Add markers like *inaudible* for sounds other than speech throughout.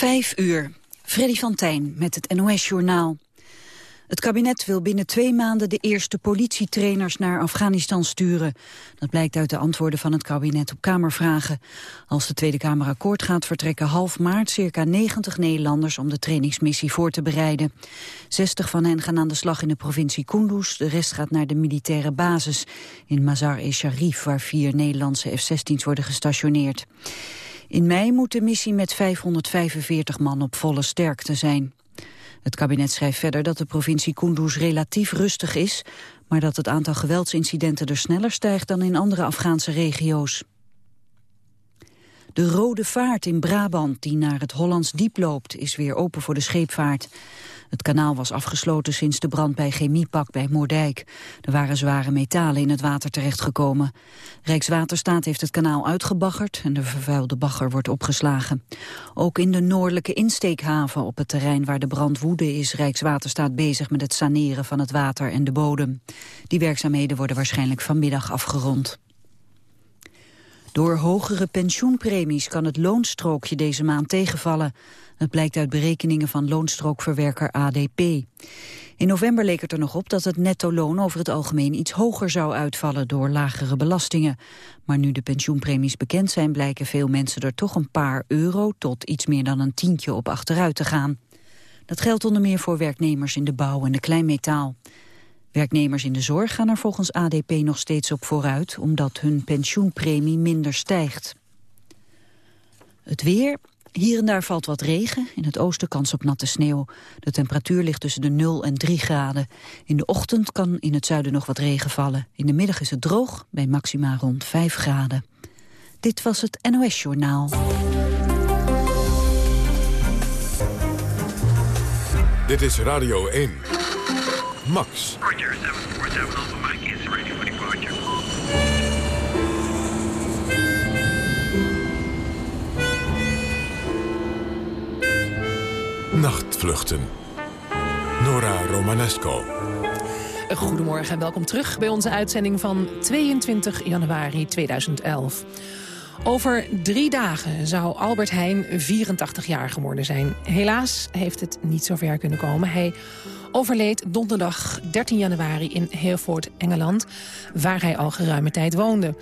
Vijf uur. Freddy van Tijn met het NOS-journaal. Het kabinet wil binnen twee maanden de eerste politietrainers naar Afghanistan sturen. Dat blijkt uit de antwoorden van het kabinet op Kamervragen. Als de Tweede Kamer akkoord gaat vertrekken half maart circa 90 Nederlanders om de trainingsmissie voor te bereiden. 60 van hen gaan aan de slag in de provincie Kunduz, de rest gaat naar de militaire basis in Mazar-e-Sharif waar vier Nederlandse F-16's worden gestationeerd. In mei moet de missie met 545 man op volle sterkte zijn. Het kabinet schrijft verder dat de provincie Kunduz relatief rustig is, maar dat het aantal geweldsincidenten er sneller stijgt dan in andere Afghaanse regio's. De Rode Vaart in Brabant, die naar het Hollands Diep loopt, is weer open voor de scheepvaart. Het kanaal was afgesloten sinds de brand bij Chemiepak bij Moerdijk. Er waren zware metalen in het water terechtgekomen. Rijkswaterstaat heeft het kanaal uitgebaggerd en de vervuilde bagger wordt opgeslagen. Ook in de noordelijke insteekhaven op het terrein waar de brand woedde is Rijkswaterstaat bezig met het saneren van het water en de bodem. Die werkzaamheden worden waarschijnlijk vanmiddag afgerond. Door hogere pensioenpremies kan het loonstrookje deze maand tegenvallen. Het blijkt uit berekeningen van loonstrookverwerker ADP. In november leek het er nog op dat het netto-loon over het algemeen iets hoger zou uitvallen door lagere belastingen. Maar nu de pensioenpremies bekend zijn blijken veel mensen er toch een paar euro tot iets meer dan een tientje op achteruit te gaan. Dat geldt onder meer voor werknemers in de bouw en de kleinmetaal. Werknemers in de zorg gaan er volgens ADP nog steeds op vooruit... omdat hun pensioenpremie minder stijgt. Het weer. Hier en daar valt wat regen. In het oosten kans op natte sneeuw. De temperatuur ligt tussen de 0 en 3 graden. In de ochtend kan in het zuiden nog wat regen vallen. In de middag is het droog, bij maxima rond 5 graden. Dit was het NOS Journaal. Dit is Radio 1. Max. Roger, 747 Alpha Mike is ready for departure. Nachtvluchten. Nora Romanesco. Goedemorgen en welkom terug bij onze uitzending van 22 januari 2011. Over drie dagen zou Albert Heijn 84 jaar geworden zijn. Helaas heeft het niet zover kunnen komen. Hij overleed donderdag 13 januari in Hereford, Engeland... waar hij al geruime tijd woonde.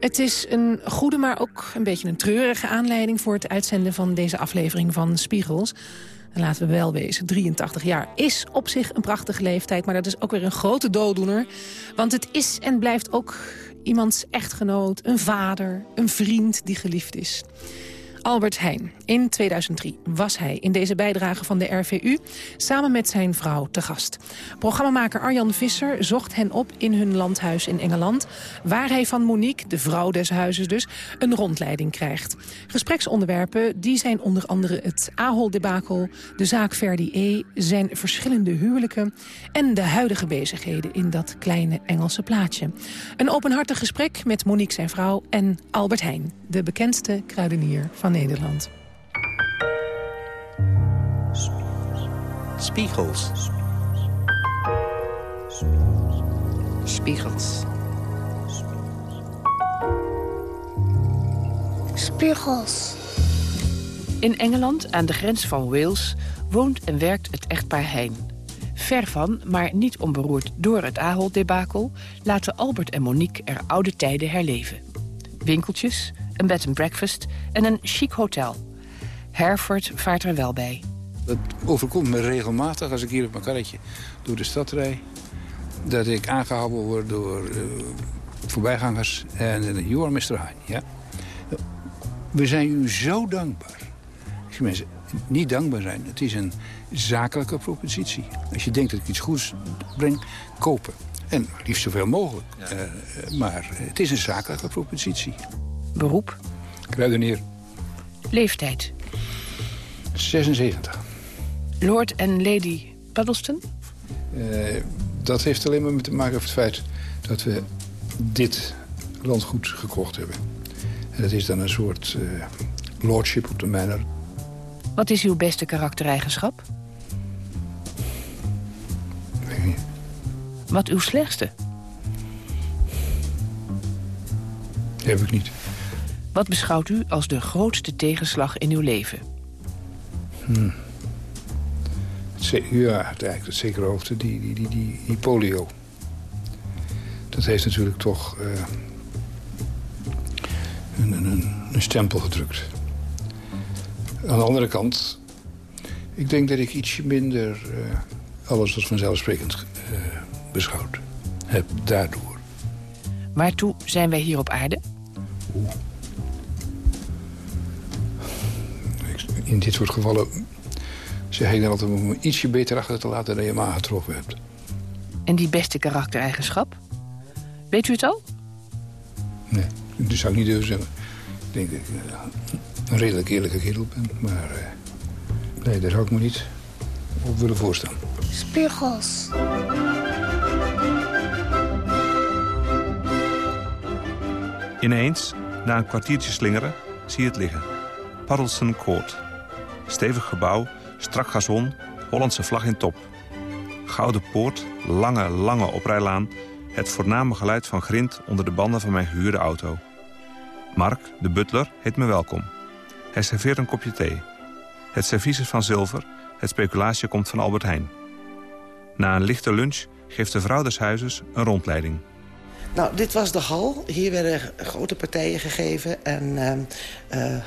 Het is een goede, maar ook een beetje een treurige aanleiding... voor het uitzenden van deze aflevering van Spiegels. En laten we wel wezen, 83 jaar is op zich een prachtige leeftijd... maar dat is ook weer een grote dooddoener. Want het is en blijft ook iemands echtgenoot, een vader, een vriend die geliefd is. Albert Heijn. In 2003 was hij in deze bijdrage van de RVU samen met zijn vrouw te gast. Programmamaker Arjan Visser zocht hen op in hun landhuis in Engeland... waar hij van Monique, de vrouw des huizes dus, een rondleiding krijgt. Gespreksonderwerpen die zijn onder andere het Ahold-debakel... de zaak Verdi E, zijn verschillende huwelijken... en de huidige bezigheden in dat kleine Engelse plaatje. Een openhartig gesprek met Monique zijn vrouw en Albert Heijn... de bekendste kruidenier van Nederland. Spiegels. Spiegels. Spiegels. In Engeland, aan de grens van Wales, woont en werkt het echtpaar Heijn. Ver van, maar niet onberoerd door het Ahold-debakel... laten Albert en Monique er oude tijden herleven. Winkeltjes, een bed and breakfast en een chic hotel. Herford vaart er wel bij. Dat overkomt me regelmatig als ik hier op mijn karretje door de stad rijd. Dat ik aangehouden word door uh, voorbijgangers. En you are Mr. Hein, ja. We zijn u zo dankbaar. Als mensen niet dankbaar zijn, het is een zakelijke propositie. Als je denkt dat ik iets goeds breng, kopen. En liefst zoveel mogelijk. Uh, maar het is een zakelijke propositie. Beroep? Kruidenier. Leeftijd? 76. Lord en Lady Puddleston? Uh, dat heeft alleen maar met te maken met het feit dat we dit landgoed gekocht hebben. En dat is dan een soort uh, lordship op de manor. Wat is uw beste karaktereigenschap? Weet niet. Wat uw slechtste? Heb ik niet. Wat beschouwt u als de grootste tegenslag in uw leven? Ze- ja, het, eigenlijk het zekere hoogte, die, die, die, die, die polio. Dat heeft natuurlijk toch eh, een, een, een, stempel gedrukt. Aan de andere kant, ik denk dat ik ietsje minder eh, alles als vanzelfsprekend eh, beschouwd heb daardoor. Waartoe zijn wij hier op aarde? Ik- In dit soort gevallen zeg ik dan altijd om me ietsje beter achter te laten dan je hem aangetroffen hebt. En die beste karaktereigenschap? Weet u het al? Nee, dat zou ik niet durven zeggen. Ik denk dat ik eh, een redelijk eerlijke kerel ben, maar eh, nee, daar zou ik me niet op willen voorstaan. Spiegels. Ineens, na een kwartiertje slingeren, zie je het liggen. Paddleson Court. Stevig gebouw, strak gazon, Hollandse vlag in top. Gouden poort, lange, lange oprijlaan... het voorname geluid van grind onder de banden van mijn gehuurde auto. Mark, de butler, heet me welkom. Hij serveert een kopje thee. Het servies is van zilver, het speculatie komt van Albert Heijn. Na een lichte lunch geeft de vrouw des huizes een rondleiding. Nou, dit was de hal. Hier werden grote partijen gegeven en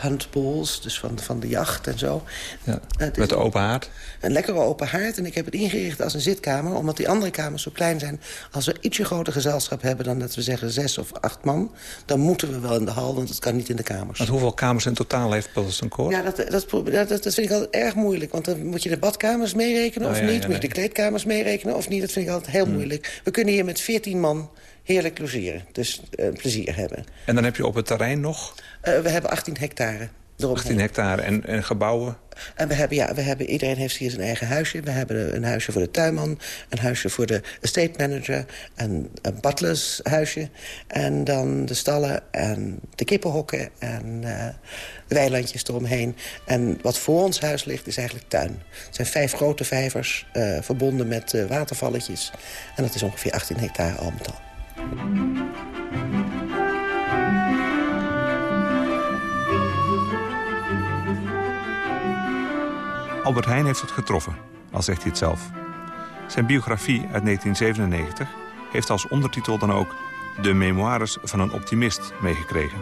huntballs, dus van, van de jacht en zo. Ja, met de open haard. Een lekkere open haard en ik heb het ingericht als een zitkamer... omdat die andere kamers zo klein zijn. Als we ietsje groter gezelschap hebben dan dat we zeggen zes of acht man... dan moeten we wel in de hal, want het kan niet in de kamers. Want hoeveel kamers in totaal heeft Paddleton Court? Ja, dat, dat, dat, dat vind ik altijd erg moeilijk. Want dan moet je de badkamers meerekenen Oh, of ja, niet. ja, moet je de kleedkamers meerekenen of niet. Dat vind ik altijd heel Hmm. moeilijk. We kunnen hier met 14 man heerlijk logeren. Dus eh, plezier hebben. En dan heb je op het terrein nog Eh, we hebben 18 hectare. eromheen. 18 hectare en, en gebouwen. En we hebben, ja, we hebben, iedereen heeft hier zijn eigen huisje. We hebben een huisje voor de tuinman, een huisje voor de estate manager... en een butlershuisje. En dan de stallen en de kippenhokken en eh, de weilandjes eromheen. En wat voor ons huis ligt is eigenlijk tuin. Het zijn vijf grote vijvers verbonden met eh, watervalletjes. En dat is ongeveer 18 hectare al met al. Albert Heijn heeft het getroffen, al zegt hij het zelf. Zijn biografie uit 1997 heeft als ondertitel dan ook... De memoires van een optimist meegekregen.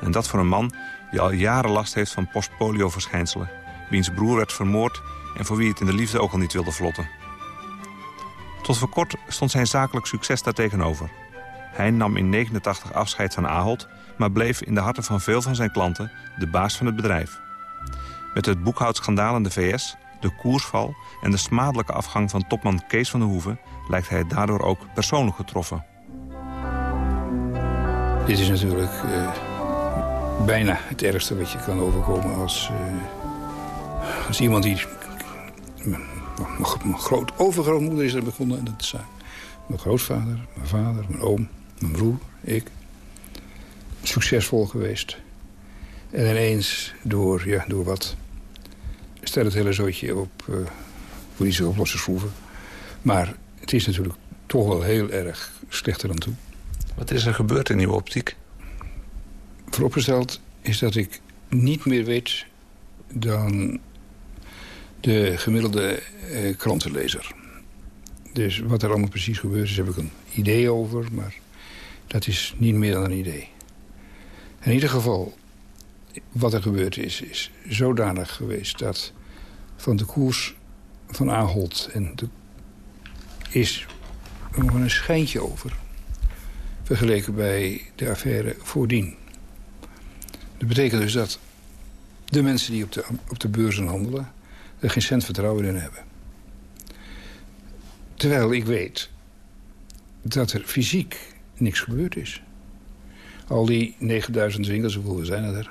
En dat voor een man die al jaren last heeft van postpolio-verschijnselen... wiens broer werd vermoord en voor wie het in de liefde ook al niet wilde vlotten. Tot voor kort stond zijn zakelijk succes daartegenover. Hij nam in 89 afscheid van Ahold... maar bleef in de harten van veel van zijn klanten de baas van het bedrijf. Met het boekhoudschandaal in de VS, de koersval... en de smadelijke afgang van topman Kees van der Hoeven... lijkt hij daardoor ook persoonlijk getroffen. Dit is natuurlijk eh, bijna het ergste wat je kan overkomen als, eh, als iemand die... Mijn, groot overgrootmoeder is er begonnen en dat zijn mijn grootvader, mijn vader, mijn oom, mijn broer, ik. Succesvol geweest. En ineens door, ja, door wat... Stel het hele zootje op... eh voor iets op losse schroeven. Maar het is natuurlijk toch wel heel erg slechter dan toe. Wat is er gebeurd in uw optiek? Vooropgesteld is dat ik niet meer weet dan de gemiddelde eh, krantenlezer. Dus wat er allemaal precies gebeurd is, heb ik een idee over, maar dat is niet meer dan een idee. In ieder geval, wat er gebeurd is, is zodanig geweest dat van de koers van Ahold en de, is nog een schijntje over vergeleken bij de affaire voordien. Dat betekent dus dat de mensen die op de, op de beurzen handelen... er geen cent vertrouwen in hebben. Terwijl ik weet dat er fysiek niks gebeurd is. Al die 9000 winkels, hoeveel zijn er?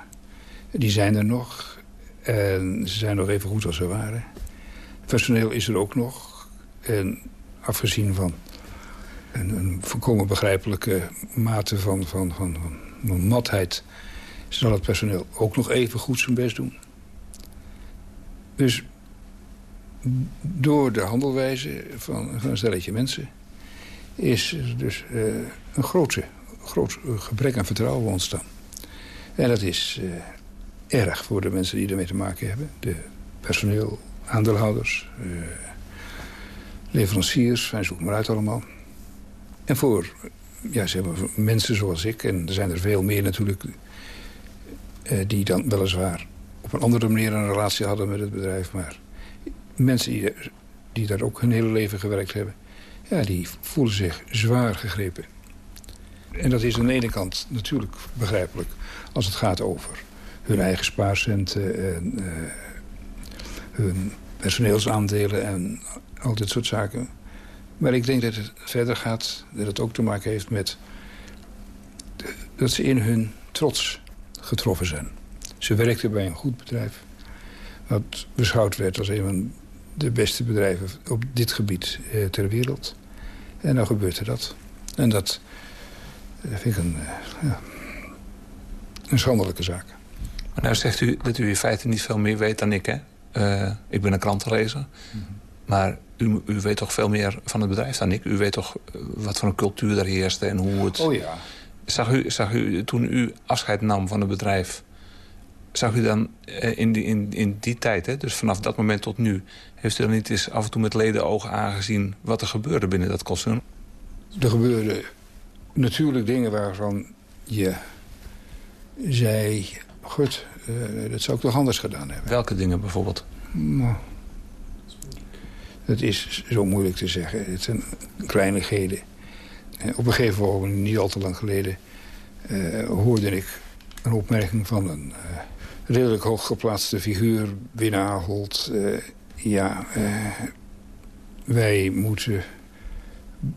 Die zijn er nog. En ze zijn nog even goed als ze waren. Personeel is er ook nog. En afgezien van een, een volkomen begrijpelijke mate van, van, van, van, van matheid... zal het personeel ook nog even goed zijn best doen. Dus door de handelwijze van, een stelletje mensen... is dus eh, een groot, groot gebrek aan vertrouwen ontstaan. En dat is eh, erg voor de mensen die ermee te maken hebben. De personeel, aandeelhouders, eh, leveranciers, wij zoeken maar uit allemaal. En voor ja, ze hebben mensen zoals ik, en er zijn er veel meer natuurlijk... Eh, die dan weliswaar op een andere manier een relatie hadden met het bedrijf. Maar mensen die, daar ook hun hele leven gewerkt hebben... ja, die voelen zich zwaar gegrepen. En dat is aan de ene kant natuurlijk begrijpelijk... als het gaat over hun eigen spaarcenten... en uh, hun personeelsaandelen en al dit soort zaken. Maar ik denk dat het verder gaat, dat het ook te maken heeft met... dat ze in hun trots getroffen zijn. Ze werkten bij een goed bedrijf. Wat beschouwd werd als een de beste bedrijven op dit gebied eh, ter wereld. En dan gebeurde dat. En dat eh, vind ik een, uh, ja, een schandelijke zaak. Maar nou zegt u dat u in feite niet veel meer weet dan ik, hè? Uh, ik ben een krantenlezer. Mm -hmm. Maar u, u, weet toch veel meer van het bedrijf dan ik? U weet toch wat voor een cultuur er heerste en hoe het... Oh ja. Zag u, zag u toen u afscheid nam van het bedrijf... zag u dan in die, in, in die tijd, hè, dus vanaf dat moment tot nu... heeft u dan niet eens af en toe met leden ogen aangezien... wat er gebeurde binnen dat concern? Er gebeurden natuurlijk dingen waarvan je zei... goed, uh, dat zou ik toch anders gedaan hebben. Welke dingen bijvoorbeeld? Nou, het is zo moeilijk te zeggen. Het zijn kleinigheden. Op een gegeven moment, niet al te lang geleden... Uh, hoorde ik een opmerking van een uh, redelijk hooggeplaatste figuur binnen Ahold. Uh, ja, wij moeten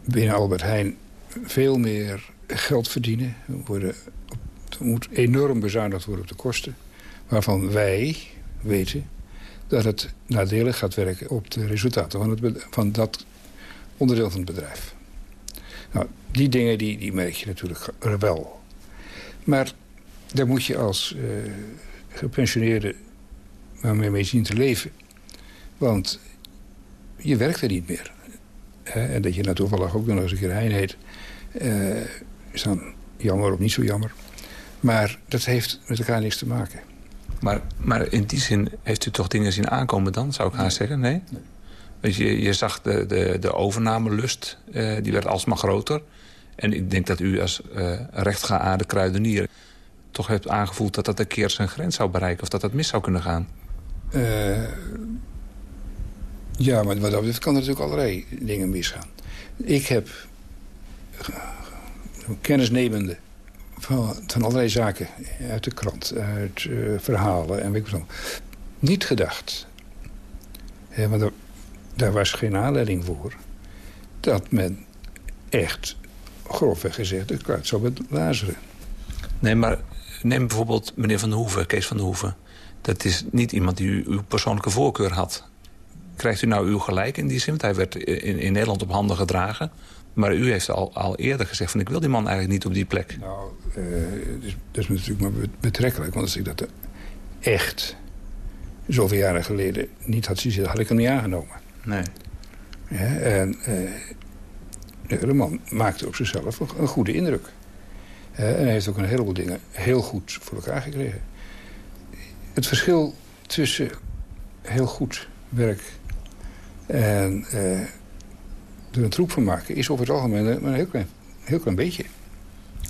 binnen Albert Heijn veel meer geld verdienen. Er moet enorm bezuinigd worden op de kosten. Waarvan wij weten dat het nadelig gaat werken op de resultaten van, het, van dat onderdeel van het bedrijf. Nou, die dingen die, die merk je natuurlijk wel. Maar daar moet je als uh, gepensioneerde maar mee zien te leven. Want je werkt er niet meer. En dat je nou toevallig ook nog eens een keer Hein heet... Uh, is dan jammer of niet zo jammer. Maar dat heeft met elkaar niks te maken. Maar, maar in die zin heeft u toch dingen zien aankomen dan, zou ik haast zeggen? Nee? nee. Want je, je zag de, de, de overnamelust, uh, die werd alsmaar groter. En ik denk dat u als uh, rechtgeaarde kruidenier... toch hebt aangevoeld dat dat een keer zijn grens zou bereiken... of dat dat mis zou kunnen gaan. Uh, ja, maar wat dat betreft kan er natuurlijk allerlei dingen misgaan. Ik heb kennisnemende van, van allerlei zaken uit de krant, uit uh, verhalen en weet ik wat. Niet gedacht, want er, daar was geen aanleiding voor... dat men echt grofweg gezegd het zou lazeren. Nee, maar neem bijvoorbeeld meneer Van der Hoeven, Kees van der Hoeven. Dat is niet iemand die u, uw persoonlijke voorkeur had. Krijgt u nou uw gelijk in die zin? Want hij werd in, in Nederland op handen gedragen. Maar u heeft al, al eerder gezegd van ik wil die man eigenlijk niet op die plek. Nou, uh, dus, dat is natuurlijk maar betrekkelijk. Want als ik dat echt zoveel jaren geleden niet had zien had ik hem niet aangenomen. Nee. Ja, en uh, de man maakte op zichzelf een goede indruk. En hij heeft ook een heleboel dingen heel goed voor elkaar gekregen. Het verschil tussen heel goed werk en er een troep van maken... is over het algemeen maar een heel klein, heel klein beetje.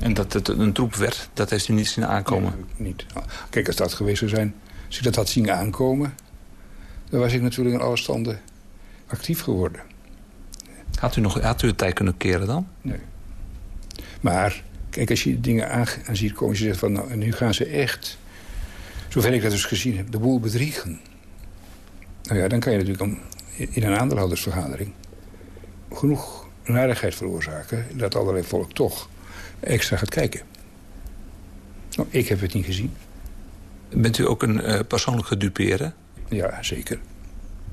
En dat het een troep werd, dat heeft u niet zien aankomen? Nee, niet. Kijk, als dat geweest zou zijn, als ik dat had zien aankomen... dan was ik natuurlijk in alle standen actief geworden. Had u, nog, had u het tijd kunnen keren dan? Nee. Maar, kijk, als je dingen aan, aan ziet komen... je zegt van, nou, nu gaan ze echt... zover ik dat dus gezien heb, de boel bedriegen. Nou ja, dan kan je natuurlijk in een aandeelhoudersvergadering genoeg narigheid veroorzaken... dat allerlei volk toch extra gaat kijken. Nou, ik heb het niet gezien. Bent u ook een uh, persoonlijk gedupeerde? Ja, zeker.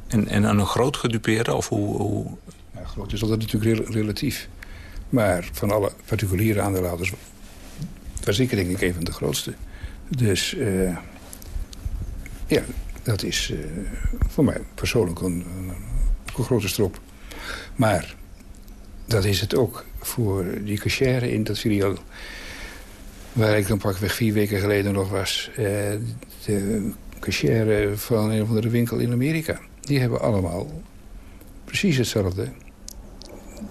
En, en een groot gedupeerde? Of hoe, hoe... Ja, groot is altijd natuurlijk relatief. Maar van alle particuliere aandeelhouders... was ik denk ik een van de grootste. Dus uh, ja, dat is uh, voor mij persoonlijk een, een, grote strop. Maar dat is het ook voor die cachère in dat filiaal... waar ik dan pakweg vier weken geleden nog was. Eh, de cashier van een of andere winkel in Amerika. Die hebben allemaal precies hetzelfde.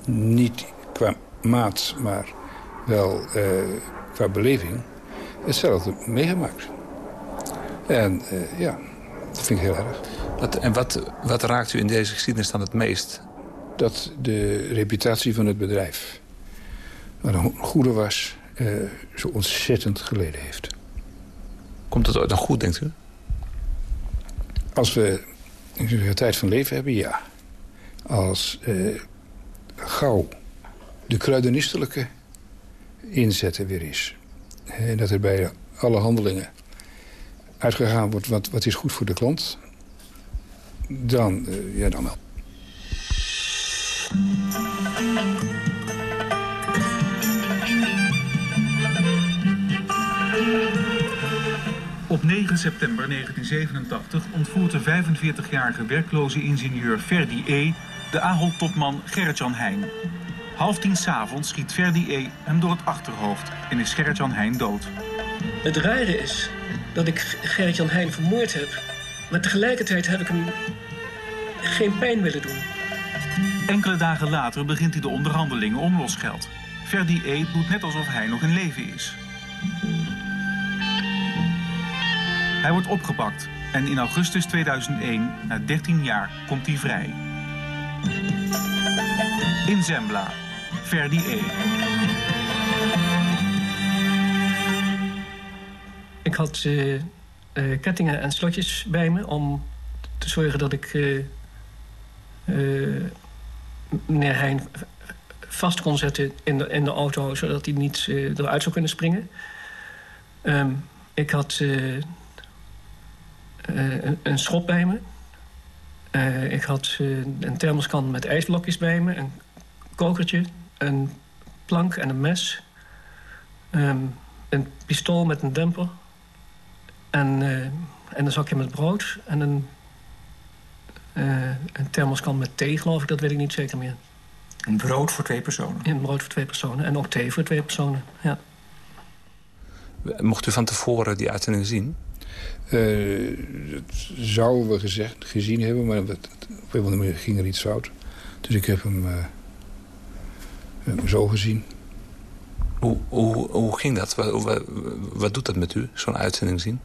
Niet qua maat, maar wel uh, qua beleving. Hetzelfde meegemaakt. En uh, ja, dat vind ik heel erg. Wat, en wat, wat raakt u in deze geschiedenis dan het meest? Dat de reputatie van het bedrijf, waar een goede was, uh, zo ontzettend geleden heeft. Komt het ooit nog goed, denkt u? Als we een tijd van leven hebben, ja. Als uh, gauw de kruidenistelijke inzet er weer is. En dat er bij alle handelingen uitgegaan wordt wat, wat is goed voor de klant. Dan, uh, ja, dan wel. Op 9 september 1987 ontvoert de 45-jarige werkloze ingenieur Ferdi E. de Ahold-topman Gerrit-Jan Heijn. Half tien s'avonds schiet Ferdi E. hem door het achterhoofd en is Gerrit-Jan Heijn dood. Het rare is dat ik Gerrit-Jan Heijn vermoord heb... maar tegelijkertijd heb ik hem geen pijn willen doen. Enkele dagen later begint hij de onderhandelingen om losgeld. Ferdi E. doet net alsof hij nog in leven is. Hij wordt opgepakt en in augustus 2001, na 13 jaar, komt hij vrij. In Zembla, Ferdi E. Ik had uh, uh, kettingen en slotjes bij me om te zorgen dat ik uh, meneer Heijn vast kon zetten in de, in de auto... zodat hij niet eruit zou kunnen springen. Um, ik had een, een, schop bij me. Ik had een thermoskan met ijsblokjes bij me. Een kokertje, een plank en een mes. Um, een pistool met een demper. En, en een zakje met brood. En een, een thermoskan met thee, geloof ik. Dat weet ik niet zeker meer. Een brood voor twee personen? Een brood voor twee personen. En ook thee voor twee personen, ja. Mocht u van tevoren die uitzending zien? Uh, dat zouden we gezegd, gezien hebben, maar dat, op een of andere manier ging er iets fout. Dus ik heb hem uh, zo gezien. Hoe, hoe, hoe ging dat? Wat, wat, wat doet dat met u, zo'n uitzending zien?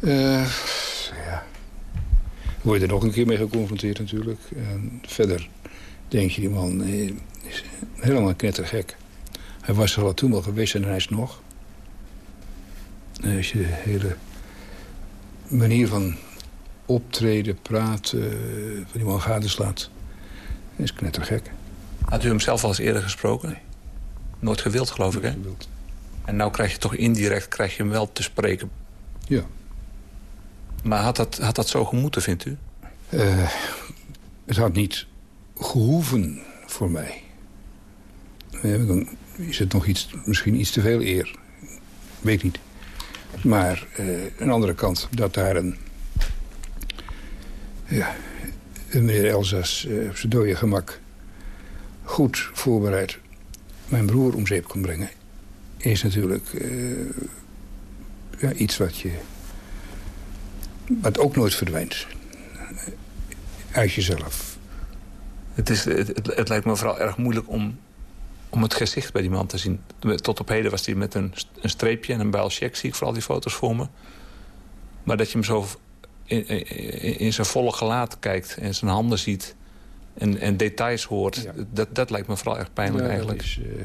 Uh, ja. Word je er nog een keer mee geconfronteerd natuurlijk. En verder denk je, die man is helemaal knettergek. Hij was er al toen al geweest en hij is nog. Als je de hele manier van optreden, praten, van die man gadeslaat, is knettergek. Had u hem zelf al eens eerder gesproken? Nee. Nooit gewild, geloof ik, hè? Gewild. En nou krijg je toch indirect krijg je hem wel te spreken. Ja. Maar had dat, had dat zo gemoeten, vindt u? Uh, het had niet gehoeven voor mij. dan is het nog iets, misschien iets te veel eer. Weet niet. Maar uh, een andere kant, dat daar een... Ja, een meneer Elzas uh, op zijn dode gemak... goed voorbereid mijn broer om zeep kon brengen... is natuurlijk uh, ja, iets wat je... wat ook nooit verdwijnt. Uit jezelf. Het, is, het, lijkt me vooral erg moeilijk om om het gezicht bij die man te zien. Tot op heden was hij met een, een streepje en een builcheck, zie ik vooral die foto's voor me. Maar dat je hem zo in, in, in zijn volle gelaat kijkt en zijn handen ziet... en, en details hoort, dat, dat lijkt me vooral erg pijnlijk ja, eigenlijk. Is, uh,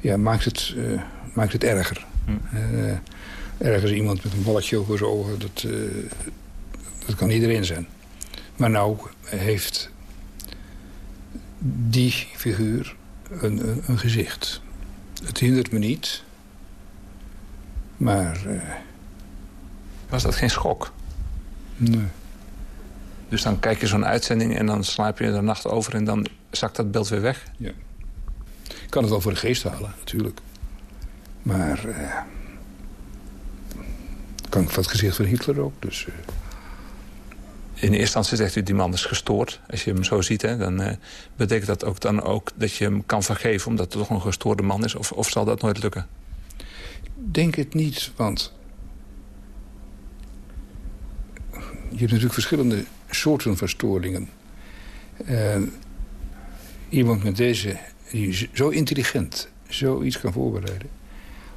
ja, maakt het, uh, maakt het erger. Hm. Uh, ergens iemand met een balletje over zijn ogen, dat, dat kan iedereen zijn. Maar nou heeft die figuur een, een, een, gezicht. Het hindert me niet. Maar... Was dat geen schok? Nee. Dus dan kijk je zo'n uitzending en dan slaap je de nacht over... en dan zakt dat beeld weer weg? Ja. Ik kan het wel voor de geest halen, natuurlijk. Maar... Uh... kan ik van het gezicht van Hitler ook, dus... Uh in eerste instantie zegt u die man is gestoord. Als je hem zo ziet, hè, dan uh, betekent dat ook dan ook dat je hem kan vergeven... omdat het toch een gestoorde man is? Of, of zal dat nooit lukken? Ik denk het niet, want je hebt natuurlijk verschillende soorten van storingen. En iemand met deze, die zo intelligent zoiets kan voorbereiden...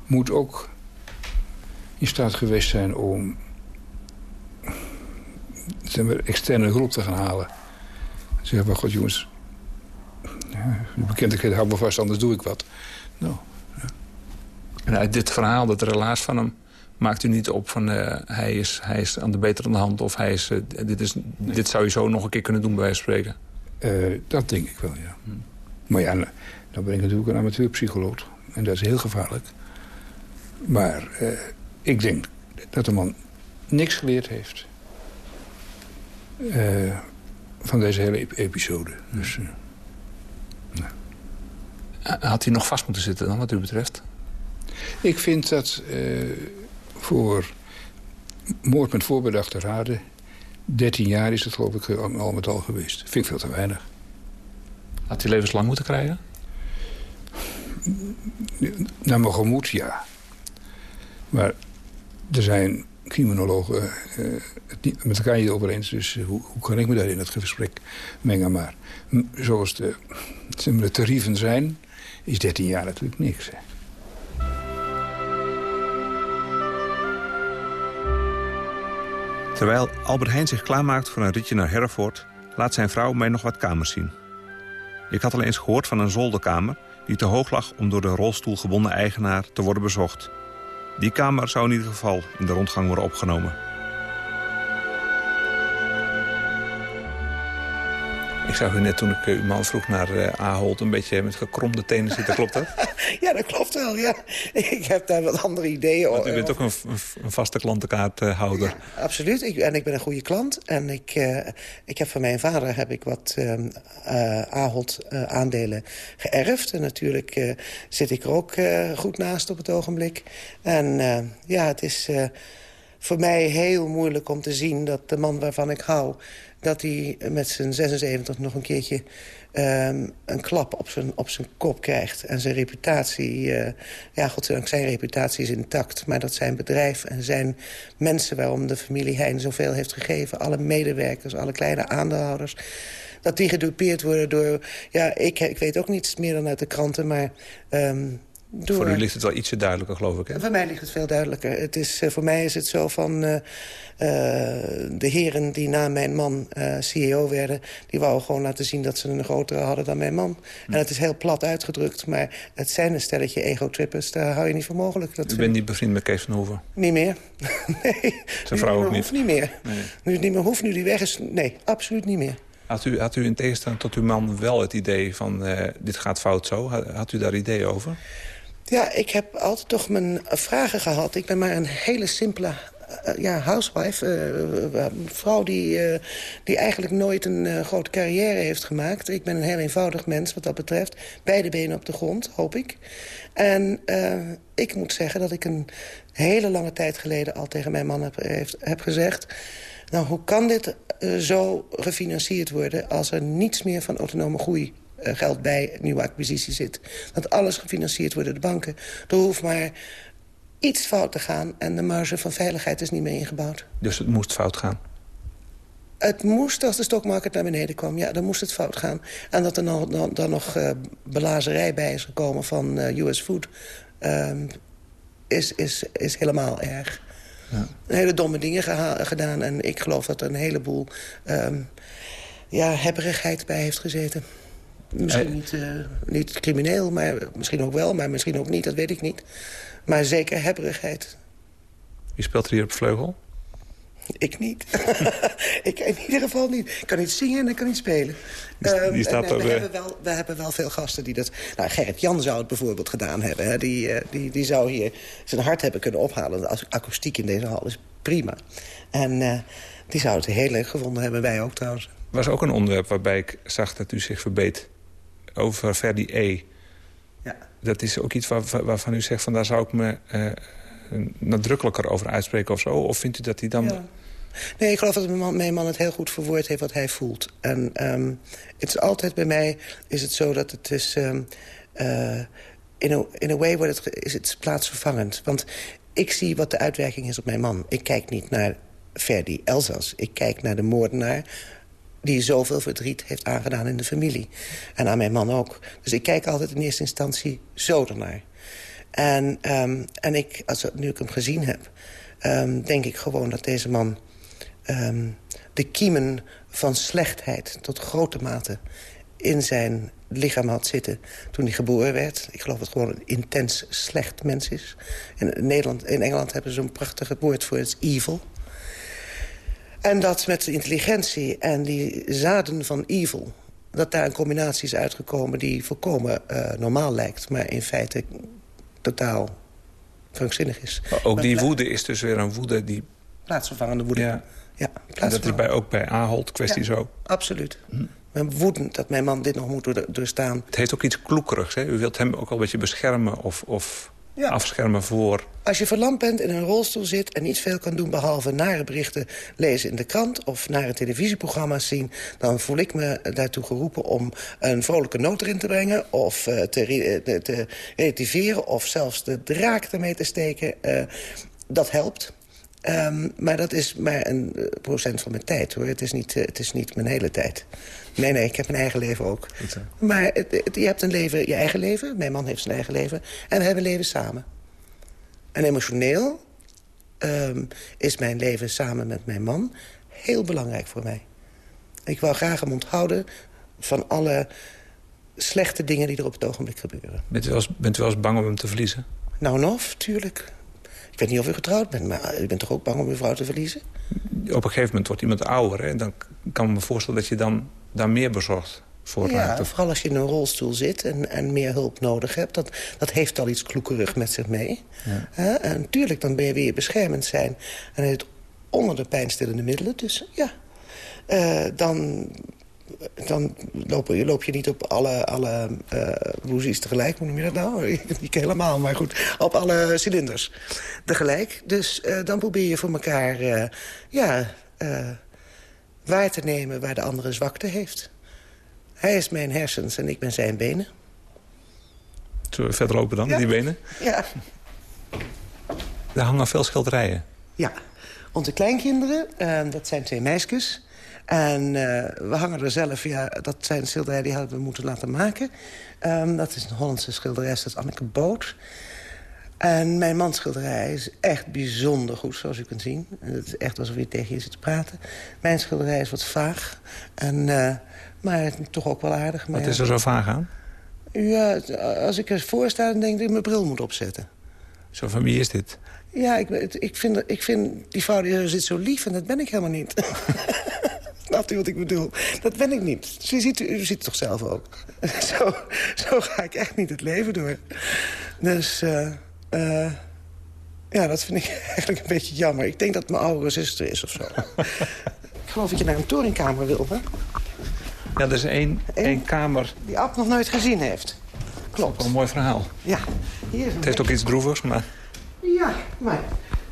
moet ook in staat geweest zijn om externe hulp te gaan halen. Zeg maar, god jongens, de bekendheid hou me vast, anders doe ik wat. Nou, ja. En uit dit verhaal, dat relaas van hem... maakt u niet op van uh, hij, is, hij is aan de betere hand... of hij is, uh, dit, is, nee. dit zou je zo nog een keer kunnen doen bij wijze van spreken? Uh, dat denk ik wel, ja. Hm. Maar ja, dan ben ik natuurlijk een amateurpsycholoog. En dat is heel gevaarlijk. Maar ik denk dat de man niks geleerd heeft... van deze hele episode. Dus... Had hij nog vast moeten zitten dan, wat u betreft? Ik vind dat uh, voor moord met voorbedachte raden... 13 jaar is het geloof ik al met al geweest. Vind ik veel te weinig. Had hij levenslang moeten krijgen? Naar mijn gemoed, ja. Maar er zijn criminologen uh, het met elkaar niet over eens. Dus hoe, hoe, kan ik me daar in het gesprek mengen? Maar zoals de, de tarieven zijn is 13 jaar natuurlijk niks. Hè. Terwijl Albert Heijn zich klaarmaakt voor een ritje naar Herford... laat zijn vrouw mij nog wat kamers zien. Ik had al eens gehoord van een zolderkamer... die te hoog lag om door de rolstoel gebonden eigenaar te worden bezocht. Die kamer zou in ieder geval in de rondgang worden opgenomen. Zag u net toen ik uw man vroeg naar uh, Ahold... een beetje met gekromde tenen zitten, klopt dat? *laughs* ja, dat klopt wel, ja. *laughs* Ik heb daar wat andere ideeën over. U bent ook een, een vaste klantenkaarthouder. Ja, absoluut, ik, en ik ben een goede klant. En ik, uh, ik heb van mijn vader heb ik wat uh, Ahold aandelen geërfd. En natuurlijk zit ik er ook goed naast op het ogenblik. En ja, het is voor mij heel moeilijk om te zien dat de man waarvan ik hou dat hij met zijn 76 nog een keertje um, een klap op zijn, op zijn kop krijgt. En zijn reputatie, uh, ja, godzijdank zijn reputatie is intact. Maar dat zijn bedrijf en zijn mensen waarom de familie Heijn zoveel heeft gegeven. Alle medewerkers, alle kleine aandeelhouders dat die gedupeerd worden door... Ja, ik, ik weet ook niets meer dan uit de kranten, maar... Um, door... Voor u ligt het wel ietsje duidelijker, geloof ik, hè? Voor mij ligt het veel duidelijker. Het is, uh, voor mij is het zo van... Uh, uh, de heren die na mijn man CEO werden... die wouden gewoon laten zien dat ze een grotere hadden dan mijn man. Hm. En het is heel plat uitgedrukt, maar het zijn een stelletje ego-trippers. Daar hou je niet voor mogelijk. Dat U bent niet bevriend met Kees van Hoeven? Niet meer. *laughs* nee. Zijn vrouw ook niet? Hoeft niet meer. Nee. Nu het niet meer hoeft, nu die weg is... Nee, absoluut niet meer. Had u, had u in tegenstelling tot uw man wel het idee van... dit gaat fout zo? Had, had u daar ideeën over? Ja, ik heb altijd toch mijn vragen gehad. Ik ben maar een hele simpele uh, ja, housewife. Een vrouw die, die eigenlijk nooit een grote carrière heeft gemaakt. Ik ben een heel eenvoudig mens wat dat betreft. Beide benen op de grond, hoop ik. En ik moet zeggen dat ik een hele lange tijd geleden... al tegen mijn man heb, heb gezegd... nou, hoe kan dit zo gefinancierd worden... als er niets meer van autonome groei geld bij nieuwe acquisitie zit. Dat alles gefinancierd wordt door de banken. Er hoeft maar iets fout te gaan en de marge van veiligheid is niet meer ingebouwd. Dus het moest fout gaan? Het moest als de stokmarket naar beneden kwam. Ja, dan moest het fout gaan. En dat er dan, dan, nog uh, belazerij bij is gekomen van uh, US Food... Um, is, is, is helemaal erg. Ja. Hele domme dingen gedaan. En ik geloof dat er een heleboel um, ja, hebberigheid bij heeft gezeten. Misschien niet, uh, niet crimineel, maar misschien ook wel, maar misschien ook niet, dat weet ik niet. Maar zeker hebberigheid. Wie speelt er hier op vleugel? Ik niet. *laughs* ik in ieder geval niet. Ik kan niet zingen en ik kan niet spelen. Die, die um, staat we, er, we, hebben wel, we hebben wel veel gasten die dat... Nou, Gerrit Jan zou het bijvoorbeeld gedaan hebben. Hè. Die, die, die zou hier zijn hart hebben kunnen ophalen. De akoestiek in deze hal is prima. En uh, die zou het heel leuk gevonden hebben, wij ook trouwens. was ook een onderwerp waarbij ik zag dat u zich verbeet over Verdi E. Ja. Dat is ook iets waar, waarvan u zegt... van daar zou ik me uh, nadrukkelijker over uitspreken of zo? Of vindt u dat hij dan... Ja. Nee, ik geloof dat mijn man, mijn man het heel goed verwoord heeft wat hij voelt. En um, het is altijd bij mij is het zo dat het is... Um, uh, in, a, in a way wordt het, is het plaatsvervangend. Want ik zie wat de uitwerking is op mijn man. Ik kijk niet naar Ferdi Elzas. Ik kijk naar de moordenaar die zoveel verdriet heeft aangedaan in de familie. En aan mijn man ook. Dus ik kijk altijd in eerste instantie zo ernaar. En, um, en ik, als, nu ik hem gezien heb... Um, denk ik gewoon dat deze man... Um, de kiemen van slechtheid tot grote mate in zijn lichaam had zitten toen hij geboren werd. Ik geloof dat het gewoon een intens slecht mens is. In, Nederland, in Engeland hebben ze zo'n prachtig woord voor het evil. En dat met de intelligentie en die zaden van evil... dat daar een combinatie is uitgekomen die volkomen uh, normaal lijkt... maar in feite totaal krankzinnig is. Maar ook die woede is dus weer een woede die... Plaatsvervangende woede. Ja. Ja, en dat is bij, ook bij Ahold kwestie ja, zo? absoluut. Hm. Ben woedend dat mijn man dit nog moet doorstaan. Het heeft ook iets kloekerigs. Hè? U wilt hem ook al een beetje beschermen of, of ja. afschermen voor... Als je verlamd bent, in een rolstoel zit en niet veel kan doen... behalve nare berichten lezen in de krant of nare televisieprogramma's zien... dan voel ik me daartoe geroepen om een vrolijke noot erin te brengen... of uh, te, re te, relativeren of zelfs de draak ermee te steken. Uh, dat helpt. Um, maar dat is maar een procent van mijn tijd, hoor. Het is, niet, uh, het is niet mijn hele tijd. Nee, nee, ik heb mijn eigen leven ook. Maar het, het, je hebt een leven, je eigen leven. Mijn man heeft zijn eigen leven. En we hebben leven samen. En emotioneel um, is mijn leven samen met mijn man heel belangrijk voor mij. Ik wou graag hem onthouden van alle slechte dingen die er op het ogenblik gebeuren. Bent u wel eens, bent u wel eens bang om hem te verliezen? Nou, nog, tuurlijk. Ik weet niet of u getrouwd bent, maar u bent toch ook bang om uw vrouw te verliezen? Op een gegeven moment wordt iemand ouder. En dan kan ik me voorstellen dat je dan daar meer bezorgd voor ja, raakt. Of... vooral als je in een rolstoel zit en, en meer hulp nodig hebt. Dat, dat heeft al iets kloekerig met zich mee. Ja. En natuurlijk, dan ben je weer beschermend zijn. En het onder de pijnstillende middelen. Dus ja, uh, dan dan loop, loop, je niet op alle, alle uh, tegelijk. Hoe noem je dat nou? *laughs* Niet helemaal, maar goed. Op alle cilinders tegelijk. Dus uh, dan probeer je voor elkaar uh, ja, waar te nemen waar de andere zwakte heeft. Hij is mijn hersens en ik ben zijn benen. Zullen we verder lopen dan, ja. die benen? Ja. Daar hangen veel schilderijen. Ja. Onze kleinkinderen, dat zijn twee meisjes... En uh, we hangen er zelf, ja, dat zijn schilderijen die hadden we moeten laten maken. Um, dat is een Hollandse schilderes, dat is Anneke Boot. En mijn mans schilderij is echt bijzonder goed, zoals u kunt zien. Het is echt alsof je tegen je zit te praten. Mijn schilderij is wat vaag, en, uh, maar toch ook wel aardig. Maar wat is er zo vaag aan? Ja, als ik ervoor sta, dan denk ik dat ik mijn bril moet opzetten. Zo van wie is dit? Ja, ik, ik, vind, ik vind die vrouw die zit zo lief en dat ben ik helemaal niet. *laughs* Snapt u wat ik bedoel? Dat ben ik niet. U ziet, u ziet het toch zelf ook. *laughs* zo, zo ga ik echt niet het leven door. Dus, uh, uh, ja, dat vind ik *laughs* eigenlijk een beetje jammer. Ik denk dat mijn oudere zuster is of zo. *laughs* ik geloof dat je naar een touringkamer wil, hè? Ja, er is één, één kamer... Die Ab nog nooit gezien heeft. Klopt. Een mooi verhaal. Ja. Hier is het heeft ook iets droevigs, maar... Ja, maar...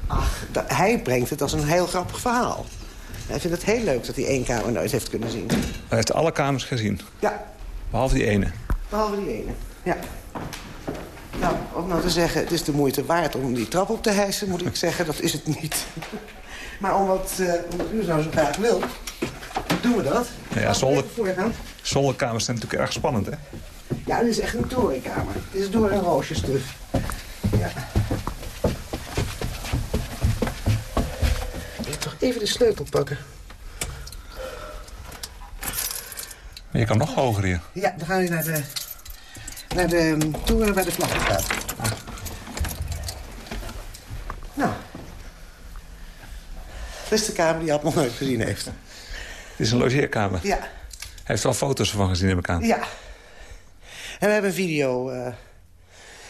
Ach, hij brengt het als een heel grappig verhaal. Hij vindt het heel leuk dat hij één kamer nooit heeft kunnen zien. Hij heeft alle kamers gezien? Ja. Behalve die ene? Behalve die ene, ja. Nou, om nou te zeggen, het is de moeite waard om die trap op te hijsen... moet ik *laughs* zeggen, dat is het niet. *laughs* maar omdat, uh, omdat u nou zo graag wil, doen we dat. Ja, zolder, zolderkamers zijn natuurlijk erg spannend, hè? Ja, dit is echt een torenkamer. Dit is door een roosjesstuf. Ja. Even de sleutel pakken. Je kan nog hoger hier. Ja, dan gaan we naar de, naar de um, toren waar de vlag staat. Ah. Nou. Dit is de kamer die hij nog nooit gezien heeft. Dit is een logeerkamer? Ja. Hij heeft wel foto's ervan gezien, heb ik aan. Ja. En we hebben een video uh,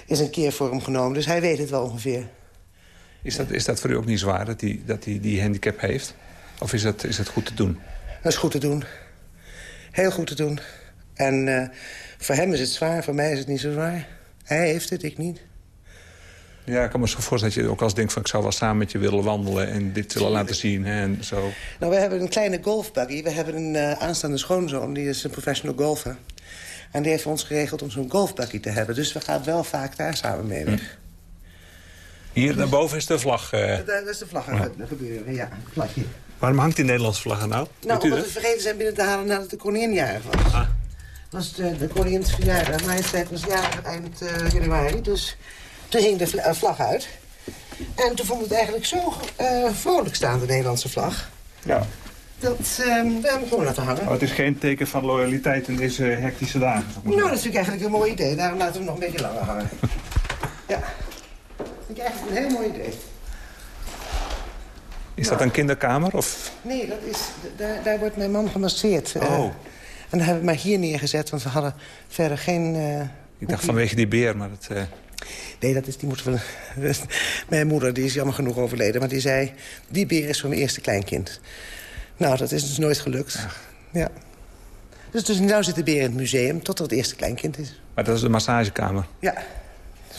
eens een keer voor hem genomen, dus hij weet het wel ongeveer. Is dat, is dat voor u ook niet zwaar, dat hij dat die, die handicap heeft? Of is dat, is dat goed te doen? Dat is goed te doen. Heel goed te doen. En uh, voor hem is het zwaar, voor mij is het niet zo zwaar. Hij heeft het, ik niet. Ja, ik kan me zo voorstellen dat je ook als denkt van... ik zou wel samen met je willen wandelen en dit willen laten zien hè, en zo. Nou, we hebben een kleine golfbuggy. We hebben een uh, aanstaande schoonzoon, die is een professional golfer. En die heeft ons geregeld om zo'n golfbuggy te hebben. Dus we gaan wel vaak daar samen mee weg. Hier naar boven is de vlag. eh. Dat is de vlag aan het gebeuren, ja. Vlagje. Waarom hangt die Nederlandse vlag er nou? Nou, Weet u omdat dat? we vergeten zijn binnen te halen nadat de koningin jarig was. Ah. was de, de koningins verjaardag. Majesteit was jarig eind eh, januari, dus toen hing de vla- vlag uit. En toen vond het eigenlijk zo eh, vrolijk staan, de Nederlandse vlag. Ja. Dat eh, we hebben hem gewoon laten hangen. Oh, het is geen teken van loyaliteit in deze hectische dagen. Nou, dat is natuurlijk eigenlijk een mooi idee. Daarom laten we hem nog een beetje langer hangen. *laughs* Ja. Dat vind ik eigenlijk een heel mooi idee. Is dat een kinderkamer? Of... Nee, dat is, daar, daar wordt mijn man gemasseerd. eh. Oh. en dat hebben we maar hier neergezet, want we hadden verder geen... eh, Ik dacht vanwege die beer, maar het... eh, Nee, dat is, die moeten we... *laughs* Mijn moeder die is jammer genoeg overleden, maar die zei... die beer is voor mijn eerste kleinkind. Nou, dat is dus nooit gelukt. Ja. Dus, dus nu zit de beer in het museum tot het eerste kleinkind is. Maar dat is de massagekamer. Ja,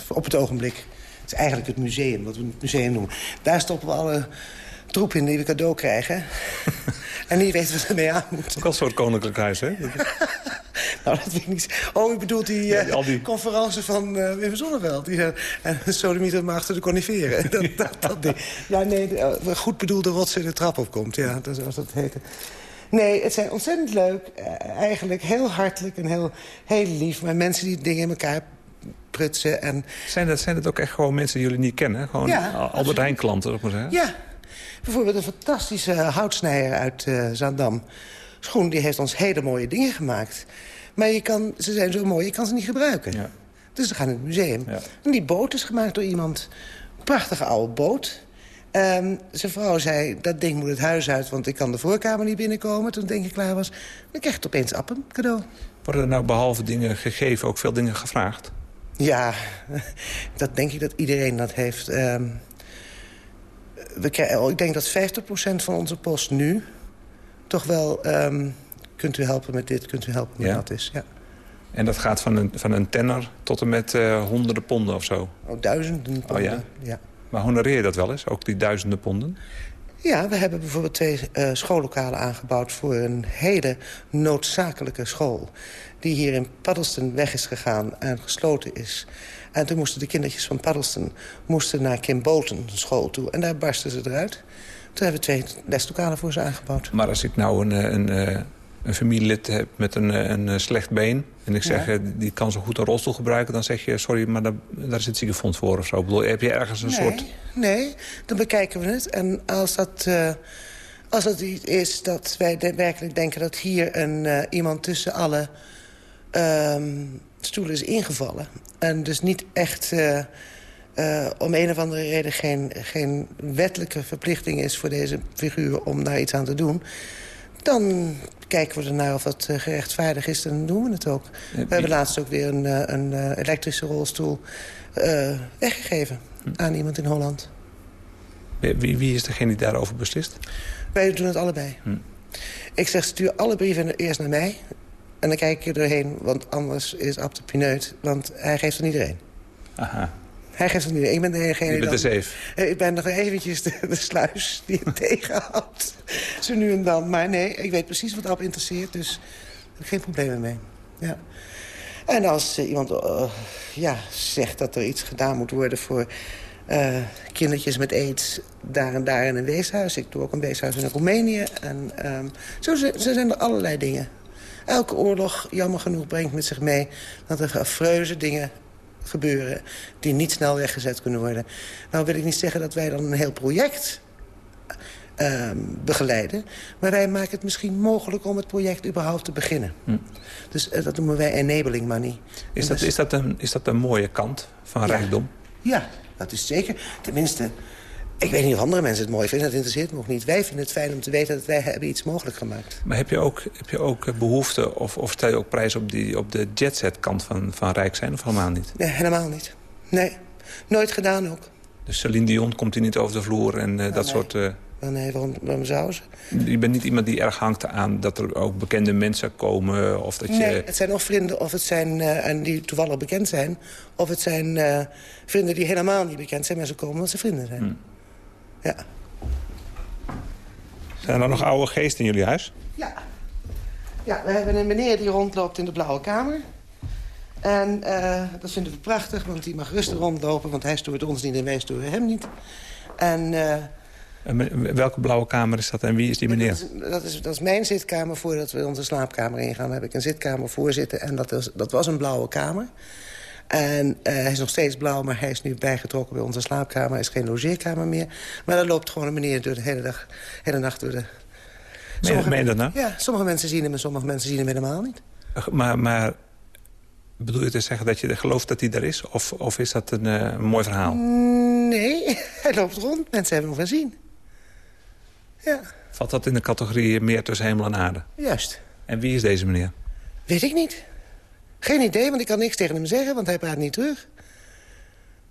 op het ogenblik. Het is eigenlijk het museum, wat we het museum noemen. Daar stoppen we alle troep in die we cadeau krijgen. *laughs* en die weten wat we ermee aan moeten. Ook al een soort koninklijk huis, hè? *laughs* Nou, dat weet ik niet. Oh, u bedoelt die, eh, Ja, die- conferentie van eh Wim Zonneveld. Die, uh, en sodemieter maar achter de coniferen. *laughs* dat, dat, dat ding. Ja, nee, de, eh, goed bedoelde rotsen de trap opkomt. Ja, dat zoals dat heette. Nee, het zijn ontzettend leuk. eh, eigenlijk heel hartelijk en heel, heel lief. Maar mensen die dingen in elkaar prutsen. En, Zijn dat, zijn dat ook echt gewoon mensen die jullie niet kennen? Gewoon Ja, Al- Albert. Heijn klanten, zou ik maar zeggen? ja, bijvoorbeeld een fantastische houtsnijer uit eh Zaandam. Schoen, die heeft ons hele mooie dingen gemaakt. Maar je kan, ze zijn zo mooi, je kan ze niet gebruiken. Ja. Dus ze gaan in het museum. Ja. En die boot is gemaakt door iemand. Prachtige oude boot. Ehm, zijn vrouw zei, dat ding moet het huis uit... want ik kan de voorkamer niet binnenkomen. Toen denk ik klaar was, dan krijg je opeens appen cadeau. Worden er nou behalve dingen gegeven ook veel dingen gevraagd? Ja, *laughs* dat denk ik dat iedereen dat heeft. Ehm, we krijgen, oh, ik denk dat 50% van onze post nu... toch wel... ehm, kunt u helpen met dit, kunt u helpen met Ja? dat is. Ja. En dat gaat van een, van een tenner tot en met eh, honderden ponden of zo. Oh, duizenden ponden. ja? ja. Maar honoreer je dat wel eens, ook die duizenden ponden? Ja, we hebben bijvoorbeeld twee eh, schoollokalen aangebouwd... voor een hele noodzakelijke school. Die hier in Paddelston weg is gegaan en gesloten is. En toen moesten de kindertjes van Paddelston moesten naar Kimbolton school toe. En daar barsten ze eruit. Toen hebben we twee leslokalen voor ze aangebouwd. Maar als ik nou een, eh, een, eh, een familielid heb met een, eh, een eh, slecht been... en ik zeg, Ja. eh, die kan zo goed een rolstoel gebruiken... dan zeg je, sorry, maar daar, daar het ziekenfonds voor of zo. Ik bedoel, heb je ergens een nee, soort... Nee, dan bekijken we het. En als dat, als dat iets is dat wij de- werkelijk denken... dat hier een, iemand tussen alle ehm, stoelen is ingevallen... en dus niet echt om een of andere reden geen, geen wettelijke verplichting is... voor deze figuur om daar iets aan te doen... dan kijken we ernaar of dat eh, gerechtvaardigd is, dan doen we het ook. We hebben laatst ook weer een, eh, een eh, elektrische rolstoel weggegeven aan iemand in Holland. Wie, wie is degene die daarover beslist? Wij doen het allebei. Hm. Ik zeg, stuur alle brieven eerst naar mij. En dan kijk ik er doorheen, want anders is Ab de pineut. Want hij geeft het niet iedereen. Aha, Hij geeft het niet. Ik ben degene je bent de dan- zeef. Ik ben nog eventjes de, de sluis die het *laughs* tegenhoudt. Zo nu en dan. Maar nee, ik weet precies wat Ab interesseert. Dus heb ik geen problemen mee. Ja. En als eh, iemand eh, ja, zegt dat er iets gedaan moet worden... voor eh, kindertjes met aids daar en daar in een weeshuis. Ik doe ook een weeshuis in Roemenië. En, ehm, zo, zi- zo zijn er allerlei dingen. Elke oorlog, jammer genoeg, brengt met zich mee... dat er affreuze dingen gebeuren die niet snel weggezet kunnen worden. Nou wil ik niet zeggen dat wij dan een heel project ehm, begeleiden... maar wij maken het misschien mogelijk om het project überhaupt te beginnen. Dus eh, dat noemen wij enabling money. Is dat, is, dat een, is dat een mooie kant van rijkdom? Ja, dat is zeker. Tenminste, ik weet niet of andere mensen het mooi vinden. Dat interesseert me ook niet. Wij vinden het fijn om te weten dat wij hebben iets mogelijk gemaakt. Maar heb je ook, heb je ook eh, behoefte of, of stel je ook prijs op, die, op de jetset kant van, van rijk zijn of helemaal niet? Nee, helemaal niet. Nee, nooit gedaan ook. Dus Celine Dion komt hier niet over de vloer en eh, dat nee. soort... Oh, nee, waarom, waarom zou ze? je bent niet iemand die erg hangt aan dat er ook bekende mensen komen of dat je... Nee, het zijn of vrienden of het zijn, eh, en die toevallig bekend zijn... of het zijn vrienden die helemaal niet bekend zijn... maar ze komen omdat ze vrienden zijn. Hmm. Ja. Zijn er nog oude geesten in jullie huis? Ja. Ja, we hebben een meneer die rondloopt in de blauwe kamer. En uh, dat vinden we prachtig, want hij mag rustig rondlopen... want hij stoort ons niet en wij storen hem niet. En... Uh, en welke blauwe kamer is dat en wie is die meneer? Dat is, dat is, dat is mijn zitkamer voordat we onze slaapkamer ingaan. Dan heb ik een zitkamer voor zitten en dat, is, dat was een blauwe kamer. En uh, hij is nog steeds blauw, maar hij is nu bijgetrokken bij onze slaapkamer. Hij is geen logeerkamer meer. Maar daar loopt gewoon een meneer door de hele, dag, hele nacht door de... Sommige meen nou? Ja, sommige mensen zien hem en sommige mensen zien hem helemaal niet. Maar, maar bedoel je te zeggen dat je gelooft dat hij er is? Of, of is dat een, uh, een mooi verhaal? Nee, *laughs* hij loopt rond. Mensen hebben hem gezien. Ja. Valt dat in de categorie meer tussen hemel en aarde? Juist. En wie is deze meneer? Weet ik niet. Geen idee, want ik kan niks tegen hem zeggen, want hij praat niet terug.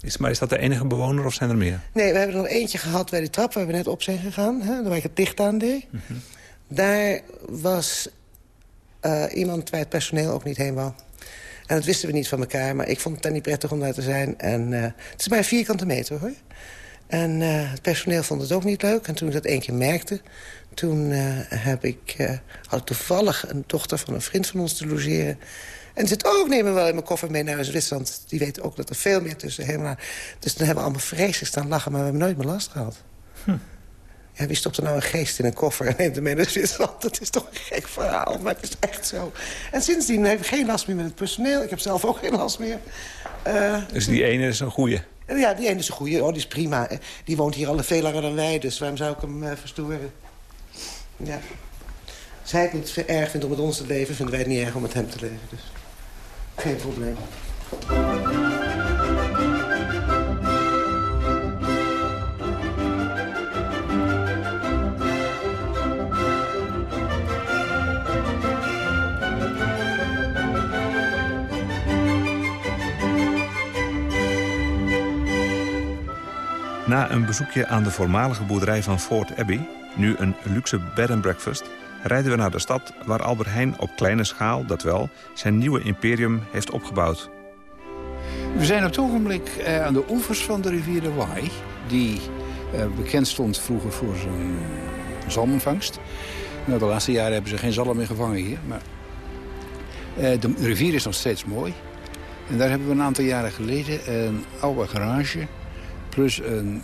Is, maar is dat de enige bewoner of zijn er meer? Nee, we hebben er nog eentje gehad bij de trap waar we net op zijn gegaan. Hè, waar ik het dicht aan deed. Mhm. Daar was uh, iemand waar het personeel ook niet heen wou. En dat wisten we niet van elkaar, maar ik vond het daar niet prettig om daar te zijn. En uh, het is maar een vierkante meter, hoor. En uh, het personeel vond het ook niet leuk. En toen ik dat één keer merkte, toen heb ik, had ik toevallig een dochter van een vriend van ons te logeren. En zit ook, neem me wel in mijn koffer mee naar Zwitserland. Die weten ook dat er veel meer tussen helemaal... Dus dan hebben we allemaal vreselijk staan lachen, maar we hebben nooit meer last gehad. Hm. Ja, wie stopt er nou een geest in een koffer en neemt hem mee naar Zwitserland? Dat is toch een gek verhaal, maar het is echt zo. En sindsdien heb ik geen last meer met het personeel. Ik heb zelf ook geen last meer. Uh, dus die ene is een goeie? Ja, die ene is een goeie. Oh, die is prima. Die woont hier al veel langer dan wij, dus waarom zou ik hem uh, verstoren? Ja. Als hij het niet erg vindt om met ons te leven, vinden wij het niet erg om met hem te leven. Dus geen probleem. Na een bezoekje aan de voormalige boerderij van Fort Abbey... nu een luxe bed and breakfast... rijden we naar de stad waar Albert Heijn op kleine schaal... dat wel, zijn nieuwe imperium heeft opgebouwd. We zijn op het ogenblik eh, aan de oevers van de rivier de Waai... die eh, bekend stond vroeger voor zijn zalmvangst. Nou, de laatste jaren hebben ze geen zalm meer gevangen hier. Maar eh, de rivier is nog steeds mooi. En daar hebben we een aantal jaren geleden een oude garage plus een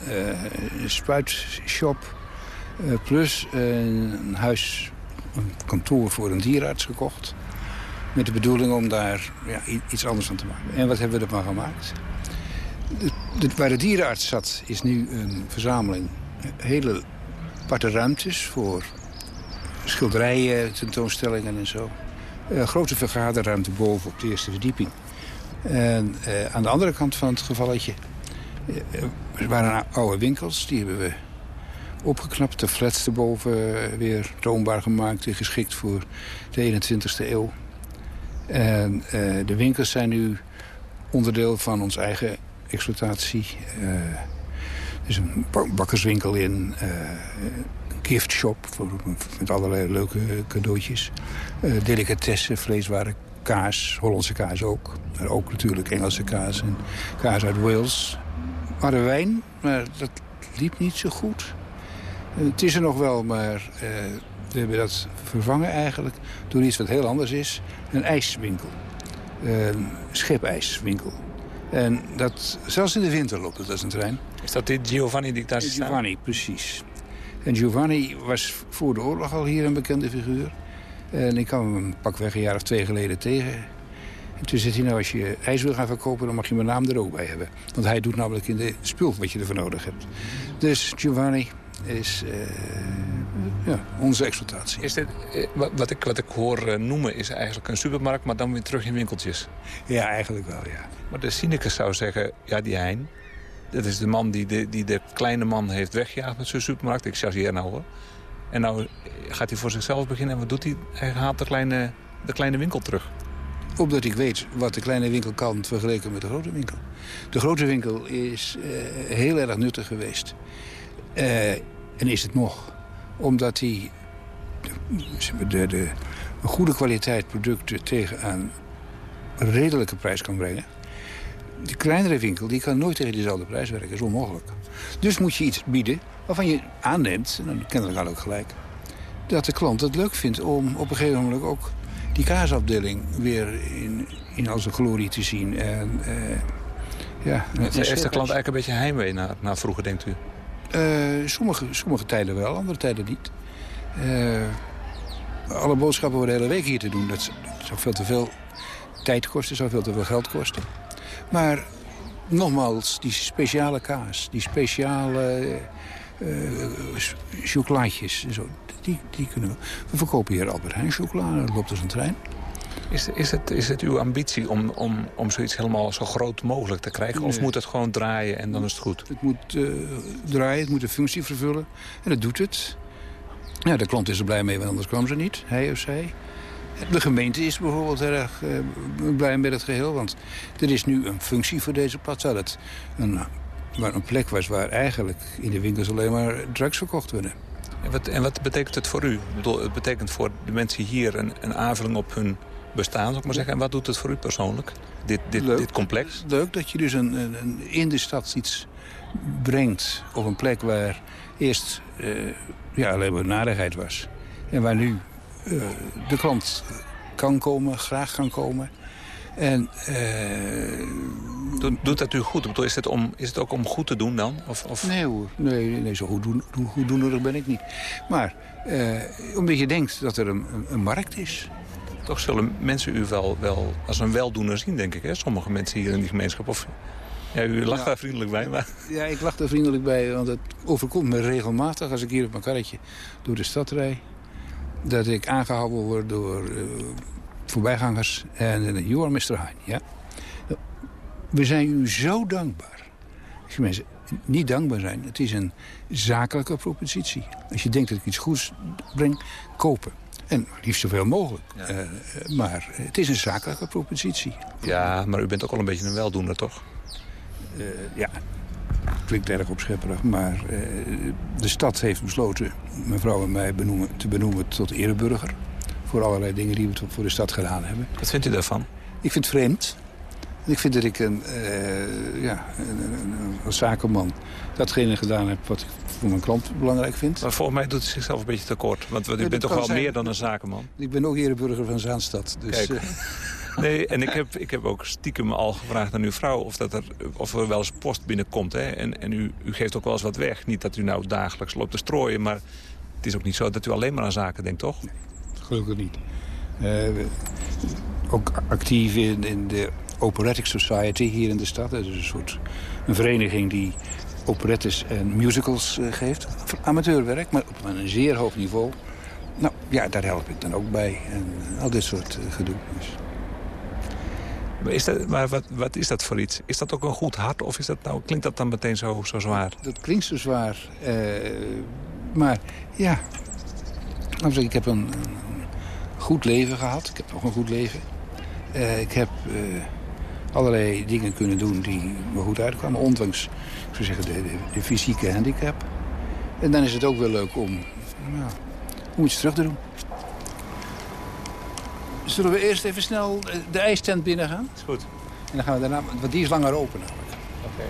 spuitshop, plus een huis, een kantoor voor een dierenarts gekocht. Met de bedoeling om daar ja, iets anders van te maken. En wat hebben we ervan gemaakt? Waar de dierenarts zat is nu een verzameling hele aparte ruimtes voor schilderijen, tentoonstellingen en zo. Een grote vergaderruimte boven op de eerste verdieping. En uh, aan de andere kant van het gevalletje waren oude winkels, die hebben we opgeknapt. De flats erboven weer toonbaar gemaakt en geschikt voor de 21ste eeuw. En uh, de winkels zijn nu onderdeel van onze eigen exploitatie. Uh, er is een bakkerswinkel in, uh, een giftshop voor, met allerlei leuke cadeautjes. delicatessen, vleeswaren, kaas, Hollandse kaas ook. Maar ook natuurlijk Engelse kaas en kaas uit Wales de wijn, maar dat liep niet zo goed. Het is er nog wel, maar uh, we hebben dat vervangen eigenlijk... door iets wat heel anders is. Een ijswinkel. Een schepijswinkel. En dat, zelfs in de winter loopt het als een trein. Is dat dit Giovanni die daar staat? Giovanni, precies. En Giovanni was voor de oorlog al hier een bekende figuur. En ik kwam hem pakweg een jaar of twee geleden tegen. En toen zegt hij, nou, als je ijs wil gaan verkopen... dan mag je mijn naam er ook bij hebben. Want hij doet namelijk in de spul wat je ervoor nodig hebt. Dus Giovanni is uh, ja, onze exploitatie. Is dit, eh, wat, ik, wat ik hoor uh, noemen is eigenlijk een supermarkt... maar dan weer terug in winkeltjes? Ja, eigenlijk wel, ja. Maar de cynicus zou zeggen, ja, die Hein... dat is de man die de, die de kleine man heeft weggejaagd met zijn supermarkt. Ik chargeer nou, hoor. En nou gaat hij voor zichzelf beginnen en wat doet hij? Hij haalt de kleine, de kleine winkel terug omdat ik weet wat de kleine winkel kan vergeleken met de grote winkel. De grote winkel is uh, heel erg nuttig geweest. Uh, en is het nog. Omdat hij de, de, goede kwaliteit producten tegen een redelijke prijs kan brengen. De kleinere winkel die kan nooit tegen dezelfde prijs werken. Dat is onmogelijk. Dus moet je iets bieden waarvan je aanneemt, en dan kennelijk al ook gelijk... dat de klant het leuk vindt om op een gegeven moment ook die kaasafdeling weer in, in al zijn glorie te zien. En, uh, ja, heeft de klant eigenlijk een beetje heimwee naar, naar vroeger, denkt u? Uh, sommige, sommige tijden wel, andere tijden niet. Uh, alle boodschappen voor de hele week hier te doen, dat, dat zou veel te veel tijd kosten, zou veel te veel geld kosten. Maar nogmaals, die speciale kaas, die speciale uh, chocolaatjes, zo, die, die kunnen we. We verkopen hier Albert Heijn chocolade, dat loopt als een trein. Is, is, het, is het uw ambitie om, om, om zoiets helemaal zo groot mogelijk te krijgen? Of moet het gewoon draaien en dan is het goed? Het moet uh, draaien, het moet een functie vervullen. En dat doet het. Ja, de klant is er blij mee, want anders kwam ze niet, hij of zij. De gemeente is bijvoorbeeld erg uh, blij met het geheel. Want er is nu een functie voor deze plaats. Dat het een, waar een plek was waar eigenlijk in de winkels alleen maar drugs verkocht werden. En wat, en wat betekent het voor u? Ik bedoel, het betekent voor de mensen hier een, een aanvulling op hun bestaan, zou ik maar zeggen. En wat doet het voor u persoonlijk, dit, dit, dit complex? Leuk dat je dus een, een, in de stad iets brengt op een plek waar eerst uh, ja, alleen maar narigheid was. En waar nu uh, de klant kan komen, graag kan komen. En, uh, doet, doet dat u goed? Bedoel, is, het om, is het ook om goed te doen dan? Of, of... Nee hoor, nee, nee, zo goed, doen, goed doenerig ben ik niet. Maar omdat je denkt dat er een, een, een, markt is. Toch zullen mensen u wel, wel als een weldoener zien, denk ik. Hè? Sommige mensen hier in die gemeenschap. Of, ja, u lacht ja, daar vriendelijk bij. Maar... Ja, ik lach daar vriendelijk bij. Want het overkomt me regelmatig als ik hier op mijn karretje door de stad rijd dat ik aangehouden word door uh, voorbijgangers. En you are Mr. Hein, ja. We zijn u zo dankbaar. Als je mensen niet dankbaar zijn, het is een zakelijke propositie. Als je denkt dat ik iets goeds breng, kopen. En liefst zoveel mogelijk. Ja. Uh, maar het is een zakelijke propositie. Ja, maar u bent ook al een beetje een weldoener, toch? Uh, ja, klinkt erg opschepperig, maar uh, de stad heeft besloten mevrouw en mij benoemen, te benoemen tot ereburger. Voor allerlei dingen die we voor de stad gedaan hebben. Wat vindt u daarvan? Ik vind het vreemd. Ik vind dat ik een, ja, een, een, een, zakenman datgene gedaan heb wat ik voor mijn klant belangrijk vind. Maar volgens mij doet hij zichzelf een beetje tekort. Want u bent toch wel zijn. meer dan een zakenman? Ik ben ook ereburger van Zaanstad. Dus, Kijk. *laughs* Nee, en ik heb, ik heb ook stiekem al gevraagd aan uw vrouw... of, dat er, of er wel eens post binnenkomt. Hè? En, en u, u geeft ook wel eens wat weg. Niet dat u nou dagelijks loopt te strooien... maar het is ook niet zo dat u alleen maar aan zaken denkt, toch? Nee, gelukkig niet. Uh, ook actief in, in de Operatic Society hier in de stad. Dat is een soort een vereniging die operettes en musicals uh, geeft. Amateurwerk, maar op een zeer hoog niveau. Nou, ja, daar help ik dan ook bij. En al dit soort uh, gedoe. Dus. Maar, is dat, maar wat, wat is dat voor iets? Is dat ook een goed hart of is dat nou, klinkt dat dan meteen zo, zo zwaar? Dat klinkt zo zwaar. Uh, maar ja, ik, ik heb een, een, goed leven gehad. Ik heb nog een goed leven. Uh, ik heb uh, allerlei dingen kunnen doen die me goed uitkwamen. Ondanks ik zou zeggen, de, de, de, fysieke handicap. En dan is het ook wel leuk om, nou, om iets terug te doen. Zullen we eerst even snel de ijstent binnen gaan? Is goed. En dan gaan we daarna, want die is langer open namelijk. Oké. Okay.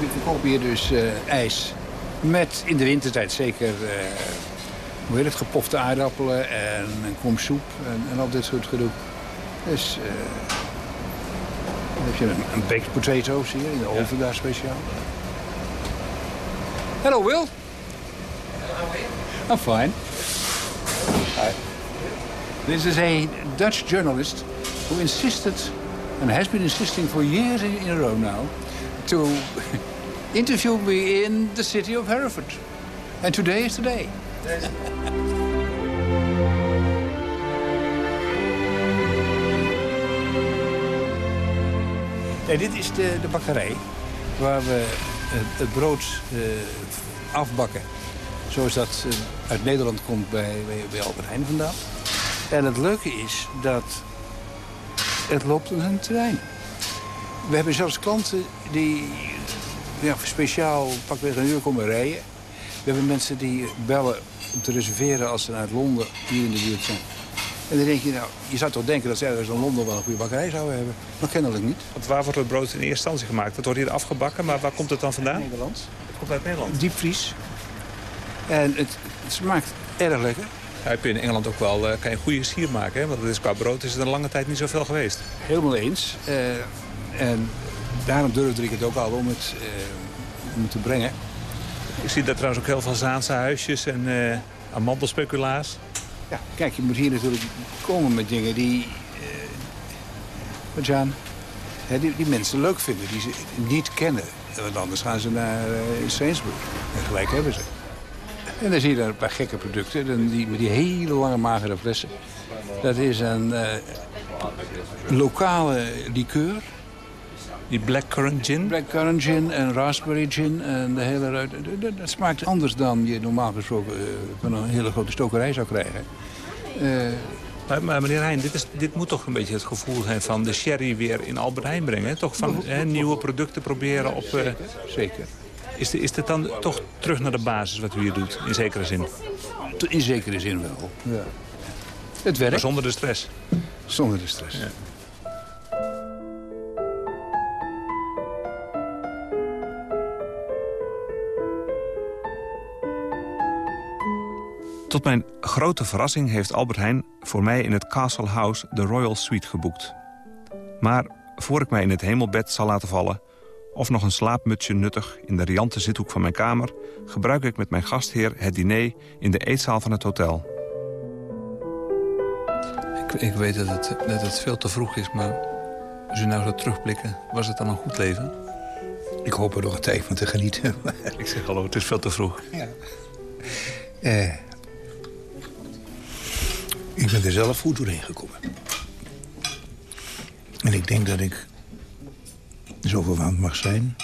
We verkopen hier dus uh, ijs. Met in de wintertijd zeker, uh, hoe heet het, gepofte aardappelen en een kom soep en, en al dit soort gedoe. Dus uh, dan heb je een, een baked potatoes hier in de oven ja. daar speciaal. Hello, Will. How are you? I'm fine. Hi. This is a Dutch journalist who insisted, and has been insisting for years in, in a row now, to interview me in the city of Hereford. And today is the day. *laughs* nee, dit is de, de bakkerij waar we het brood uh, afbakken. Zoals dat uh, uit Nederland komt bij, bij, bij Albert Heijn vandaan. En het leuke is dat het loopt als een trein. We hebben zelfs klanten die ja, speciaal pakweg een uur komen rijden. We hebben mensen die bellen om te reserveren als ze naar Londen hier in de buurt zijn. En dan denk je, nou, je zou toch denken dat ze ergens in Londen wel een goede bakkerij zouden hebben. Maar kennelijk niet. Want waar wordt het brood in eerste instantie gemaakt? Het wordt hier afgebakken, maar waar komt het dan vandaan? Nederland. Het komt uit Nederland. Diepvries. En het, het smaakt erg lekker. Ja, heb je in Engeland ook wel, uh, kan je goede sier maken, hè? want het is, qua brood is het een lange tijd niet zoveel geweest. Helemaal eens. Uh, en daarom durfde ik het ook al om het, uh, om het te brengen. Ik zie daar trouwens ook heel veel Zaanse huisjes en uh, amandelspeculaas. Ja, kijk, je moet hier natuurlijk komen met dingen die, uh, hè, die, die mensen leuk vinden, die ze niet kennen. Want anders gaan ze naar uh, Sainsbury. En gelijk hebben ze. En dan zie je daar een paar gekke producten. Dan die, met die hele lange magere flessen. Dat is een uh, lokale liqueur. Die blackcurrant gin? Blackcurrant gin en raspberry gin. En de hele, dat smaakt anders dan je normaal gesproken uh, van een hele grote stokerij zou krijgen. Uh, maar, maar, meneer Heijn, dit, is, dit moet toch een beetje het gevoel zijn van de sherry weer in Albert Heijn brengen? Toch van hè, nieuwe producten proberen op... Zeker, zeker. Is, de, is dit dan toch terug naar de basis wat u hier doet, in zekere zin? In zekere zin wel, ja. Het werkt. Maar zonder de stress? Zonder de stress. Ja. Tot mijn grote verrassing heeft Albert Heijn voor mij in het Castle House de Royal Suite geboekt. Maar voor ik mij in het hemelbed zal laten vallen... of nog een slaapmutsje nuttig in de riante zithoek van mijn kamer... gebruik ik met mijn gastheer het diner in de eetzaal van het hotel. Ik, ik weet dat het, dat het veel te vroeg is, maar als u nou zou terugblikken... was het dan een goed leven? Ik hoop er nog een tijd van te genieten. *laughs* ik zeg hallo, het is veel te vroeg. Ja. Eh, ik ben er zelf goed doorheen gekomen. En ik denk dat ik zoveel waard mag zijn...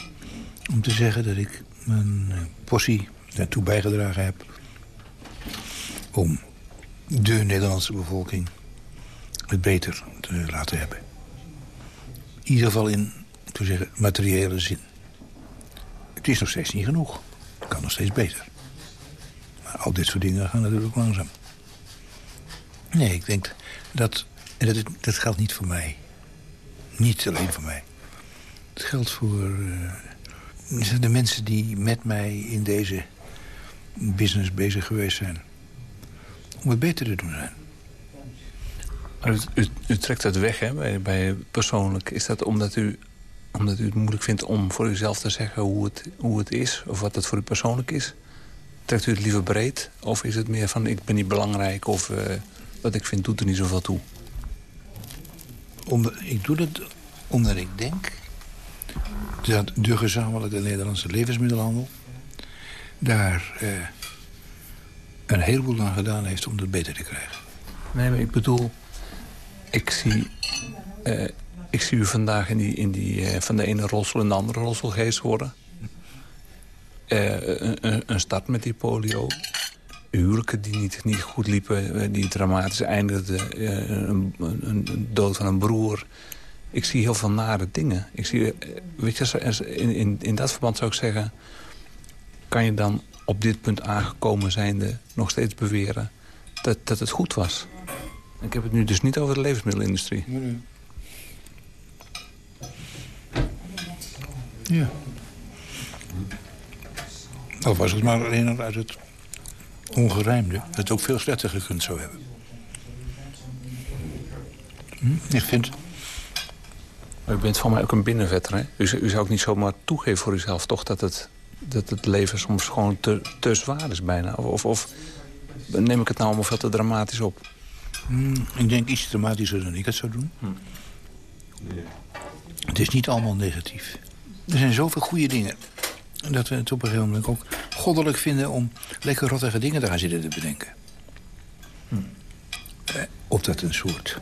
om te zeggen dat ik mijn portie daartoe bijgedragen heb... om de Nederlandse bevolking het beter te laten hebben. In ieder geval in, te zeggen, materiële zin. Het is nog steeds niet genoeg. Het kan nog steeds beter. Maar al dit soort dingen gaan natuurlijk langzaam. Nee, ik denk dat... En dat, dat geldt niet voor mij. Niet alleen voor mij. Het geldt voor uh, de mensen die met mij in deze business bezig geweest zijn. Om het beter te doen zijn. U, u, u trekt het weg hè, bij, persoonlijk. Is dat omdat u, omdat u het moeilijk vindt om voor uzelf te zeggen hoe het, hoe het is? Of wat het voor u persoonlijk is? Trekt u het liever breed? Of is het meer van ik ben niet belangrijk? Of... Uh, wat ik vind doet er niet zoveel toe. Omdat, ik doe het omdat ik denk dat de gezamenlijke Nederlandse levensmiddelhandel... daar eh, een heleboel aan gedaan heeft om het beter te krijgen. Nee, maar ik bedoel... Ik zie, uh, ik zie u vandaag in die, in die, uh, van de ene rolstoel in de andere rolstoel geest worden. Uh, een, een start met die polio huwelijken die niet, niet goed liepen, eh, die dramatisch eindigden. Eh, een, een, een, dood van een broer. Ik zie heel veel nare dingen. Ik zie, eh, weet je, in, in, in dat verband zou ik zeggen... kan je dan op dit punt aangekomen zijnde nog steeds beweren dat, dat het goed was? Ik heb het nu dus niet over de levensmiddelenindustrie. Ja. Of was het maar alleen uit het ongerijmde... het ook veel slechter gekund zou hebben. Hm? Ik vind... Maar u bent van mij ook een binnenvetter, hè? U, u, zou ook niet zomaar toegeven voor uzelf, toch... dat het, dat het leven soms gewoon te, te zwaar is bijna? Of, of, neem ik het nou allemaal veel te dramatisch op? Hm, ik denk iets dramatischer dan ik het zou doen. Hm. Het is niet allemaal negatief. Er zijn zoveel goede dingen dat we het op een gegeven moment ook goddelijk vinden... om lekker rottige dingen te gaan zitten te bedenken. Hm. Eh, of dat een soort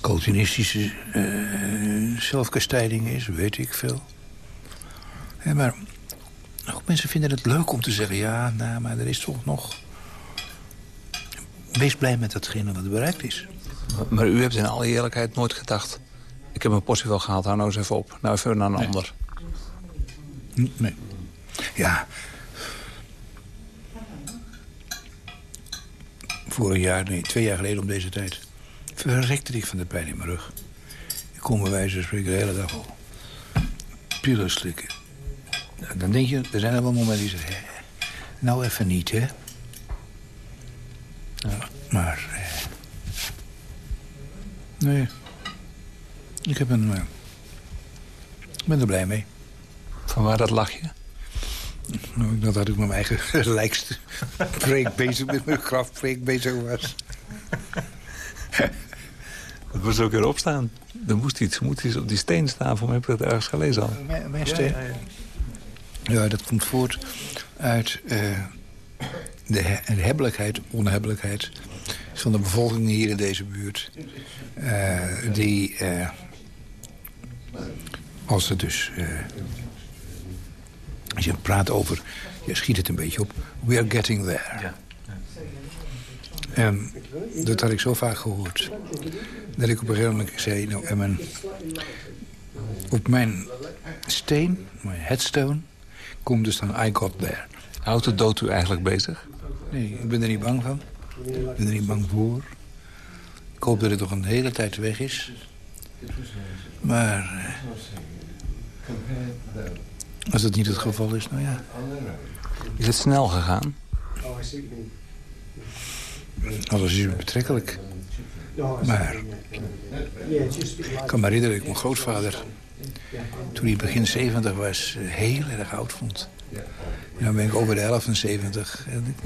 Calvinistische uh, zelfkastijding is, weet ik veel. Ja, maar ook mensen vinden het leuk om te zeggen... ja, nou, maar er is toch nog... Wees blij met datgene wat bereikt is. Maar, maar u hebt in alle eerlijkheid nooit gedacht... ik heb mijn portie wel gehaald, hou nou eens even op. Nou even naar een nee. ander. Nee. Ja. Vorig jaar, nee, twee jaar geleden om deze tijd... verrekte ik van de pijn in mijn rug. Ik kon bij wijze van spreken de hele dag al pillen slikken. dan denk je, er zijn er wel momenten die zeggen... nou even niet, hè. Maar... Eh, nee. Ik heb een... Uh, ben er blij mee. Van waar dat lachje? Nou, ik dacht dat ik met mijn eigen *laughs* lijkste preek bezig... met mijn grafpreek bezig was. *laughs* Dat moest ook weer opstaan. Er moest iets, moet iets op die steen staan. Voor mij heb ik dat ergens gelezen al. Mijn, mijn steen? Ja, ja, ja. ja, dat komt voort uit uh, de, he de hebbelijkheid, onhebbelijkheid... van de bevolking hier in deze buurt. Uh, die, uh, als het dus... je praat over... Je schiet het een beetje op. We are getting there. Ja. En dat had ik zo vaak gehoord. Dat ik op een gegeven moment zei... Nou, en mijn, op mijn steen, mijn headstone... komt dus dan I got there. Houdt de dood u eigenlijk bezig? Nee, ik ben er niet bang van. Ik ben er niet bang voor. Ik hoop dat het nog een hele tijd weg is. Maar... Eh, als dat niet het geval is, nou ja. Is het snel gegaan? Alles is betrekkelijk. Maar ik kan me herinneren dat ik mijn grootvader... toen hij begin 70 was, heel erg oud vond. En dan ben ik over de 11 en 70. En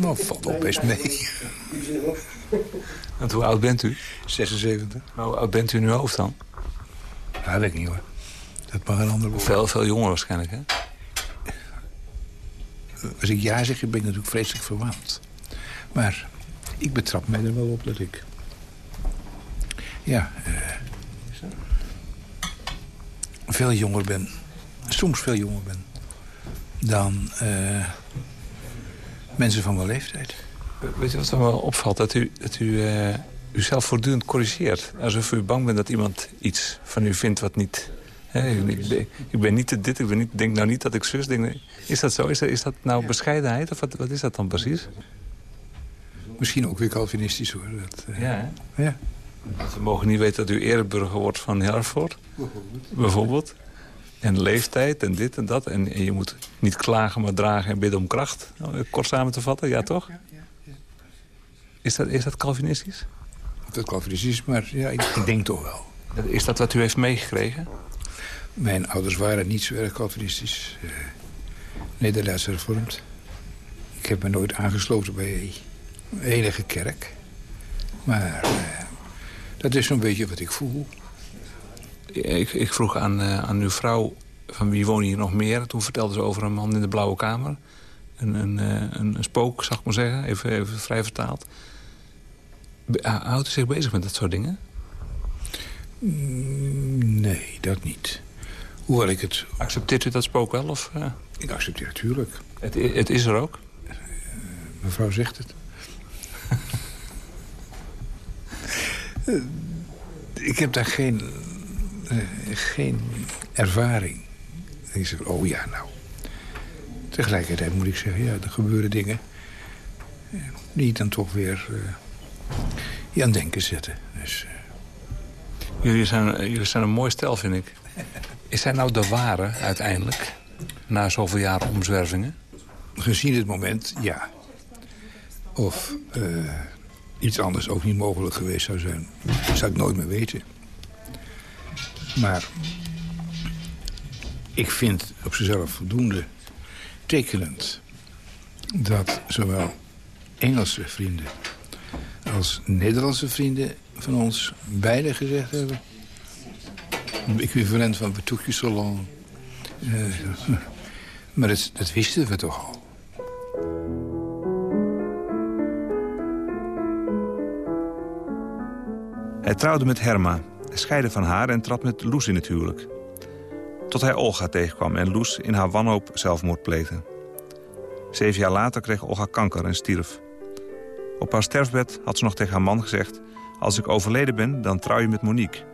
nou, valt ook best mee. En hoe oud bent u? 76. Hoe oud bent u nu hoofd dan? Ja, dat weet ik niet hoor. Dat mag een ander Veel, veel jonger waarschijnlijk, hè? Als ik ja zeg, ben ik natuurlijk vreselijk verwaand. Maar ik betrap mij er wel op dat ik... Ja, uh, veel jonger ben. Soms veel jonger ben. Dan uh, mensen van mijn leeftijd. Weet je wat er wel opvalt? Dat u, dat u uh, uzelf voortdurend corrigeert. Alsof u bang bent dat iemand iets van u vindt wat niet... Ik, ben, ik, ben niet dit, ik ben niet, denk nou niet dat ik zus denk. Is dat zo? Is dat, is dat nou bescheidenheid? Of wat, wat is dat dan precies? Misschien ook weer Calvinistisch hoor. Dat, uh, ja, hè? ja. We mogen niet weten dat u ereburger wordt van Herford. Bijvoorbeeld. Bijvoorbeeld. En leeftijd en dit en dat. En, en, je moet niet klagen, maar dragen en bidden om kracht. Kort samen te vatten, ja toch? Ja, ja, ja. Is, dat, is dat Calvinistisch? Dat Calvinistisch, maar ja, ik, ik, denk toch wel. Is dat wat u heeft meegekregen? Mijn ouders waren niet zo erg Calvinistisch. Uh, Nederlands hervormd. Ik heb me nooit aangesloten bij enige kerk. Maar uh, dat is zo'n beetje wat ik voel. Ik, ik vroeg aan, uh, aan uw vrouw van wie wonen hier nog meer. Toen vertelde ze over een man in de blauwe kamer. Een, een, een, een spook, zal ik maar zeggen. Even, even vrij vertaald. Be houdt u zich bezig met dat soort dingen? Mm, nee, dat niet. Hoewel ik het... Accepteert u dat spook wel? Of, uh... Ik accepteer het, tuurlijk. Het, het is er ook? mevrouw zegt het. ik heb daar geen, geen ervaring. Ik zeg, oh ja, nou. Tegelijkertijd moet ik zeggen, ja, er gebeuren dingen... die dan toch weer je aan denken zetten. Dus, jullie, zijn, jullie zijn een mooi stel, vind ik. *laughs* Is hij nou de ware, uiteindelijk? Na zoveel jaren omzwervingen? Gezien het moment, ja. Of iets anders ook niet mogelijk geweest zou zijn. Zou ik nooit meer weten. Maar ik vind op zichzelf voldoende tekenend... dat zowel Engelse vrienden als Nederlandse vrienden van ons beide gezegd hebben... equivalent van Betoekje Salon. Uh, maar dat, dat wisten we toch al. Hij trouwde met Herma, scheidde van haar en trad met Loes in het huwelijk. Tot hij Olga tegenkwam en Loes in haar wanhoop zelfmoord pleegde. Zeven jaar later kreeg Olga kanker en stierf. Op haar sterfbed had ze nog tegen haar man gezegd... als ik overleden ben, dan trouw je met Monique.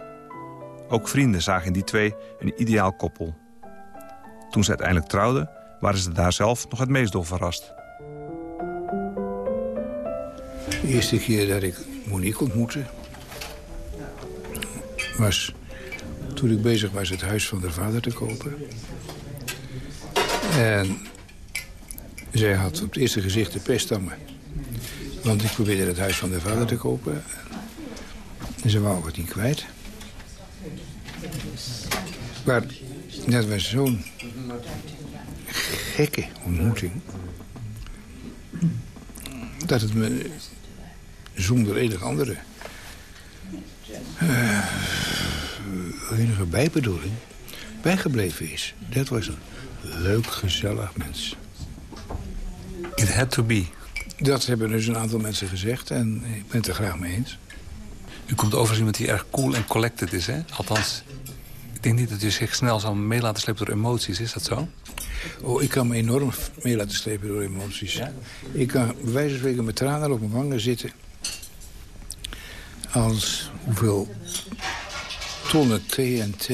Ook vrienden zagen in die twee een ideaal koppel. Toen ze uiteindelijk trouwden, waren ze daar zelf nog het meest door verrast. De eerste keer dat ik Monique ontmoette was toen ik bezig was het huis van de vader te kopen. En zij had op het eerste gezicht de pest aan me. Want ik probeerde het huis van de vader te kopen. En ze wou het niet kwijt. Maar dat was zo'n gekke ontmoeting. Dat het me zonder enig andere uh, enige bijbedoeling bijgebleven is. Dat was een leuk, gezellig mens. It had to be. Dat hebben dus een aantal mensen gezegd en ik ben het er graag mee eens. U komt over als iemand die erg cool en collected is, hè? Althans, ik denk niet dat u zich snel zal mee laten slepen door emoties. Is dat zo? Oh, ik kan me enorm mee laten slepen door emoties. Ja? Ik kan bij wijze van spreken met tranen op mijn wangen zitten... als hoeveel tonnen TNT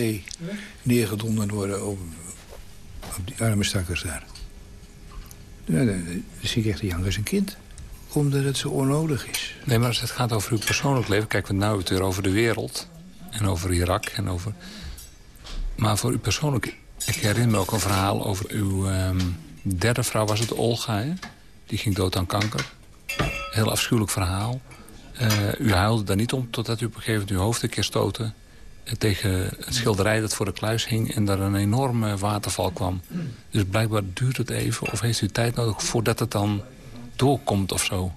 neergedonderd worden op, op die arme stakkers daar. Ja, dan, zie ik echt jank als een kind. Omdat het zo onnodig is. Nee, maar als het gaat over uw persoonlijk leven... kijk, we nou het weer over de wereld. En over Irak en over... Maar voor u persoonlijk... Ik herinner me ook een verhaal over uw ehm, derde vrouw, was het Olga, hè? Die ging dood aan kanker. Heel afschuwelijk verhaal. Uh, u huilde daar niet om totdat u op een gegeven moment uw hoofd een keer stootte tegen een schilderij dat voor de kluis hing... en daar een enorme waterval kwam. Dus blijkbaar duurt het even of heeft u tijd nodig... voordat het dan doorkomt of zo.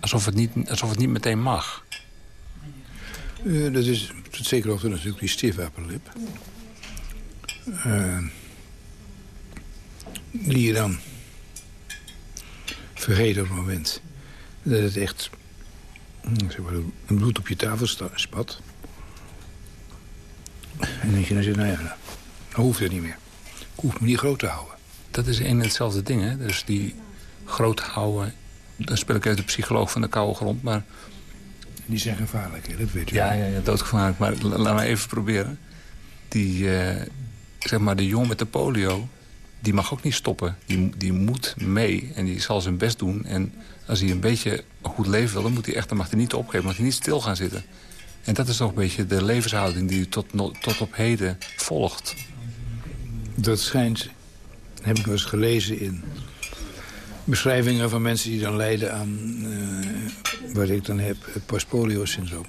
Alsof het niet, alsof het niet meteen mag. Uh, dat is tot zekere hoogte natuurlijk die stiefwapenlip. Uh, die je dan vergeet op het moment dat het echt zeg maar, een bloed op je tafel spat. En dan denk je, nou ja, dan hoeft het niet meer. Ik hoef me niet groot te houden. Dat is in hetzelfde ding, hè? Dus die groot houden... Dan speel ik uit de psycholoog van de koude grond, maar... Die zijn gevaarlijk, hè? dat weet u. Ja, ja, ja doodgevaarlijk. Maar laten we even proberen. Die, uh, zeg maar, de jongen met de polio... die mag ook niet stoppen. Die, die moet mee en die zal zijn best doen. En als hij een beetje goed leven wil, dan, moet hij echt, dan mag hij niet opgeven. mag hij niet stil gaan zitten. En dat is toch een beetje de levenshouding die u tot, tot op heden volgt. Dat schijnt, heb ik wel eens gelezen in beschrijvingen van mensen die dan lijden aan uh, wat ik dan heb, het postpolio-syndroom.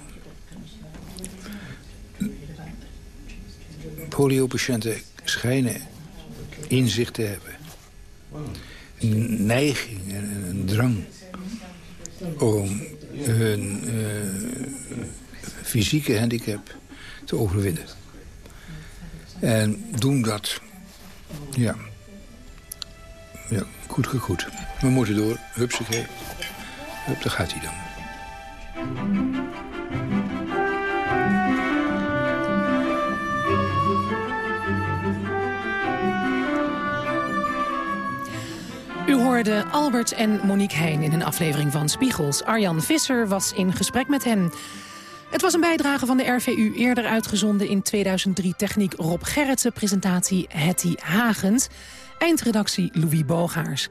Polio-patiënten schijnen inzicht te hebben. Een neiging en een drang om hun uh, fysieke handicap te overwinnen. En doen dat, ja, ja goed gegoed. We moeten door, hupsakee. Hup, daar gaat hij dan. U hoorde Albert en Monique Heijn in een aflevering van Spiegels. Arjan Visser was in gesprek met hen. Het was een bijdrage van de RVU, eerder uitgezonden in 2003. Techniek Rob Gerritsen, presentatie Hetty Hagens. Eindredactie Louis Bogaars.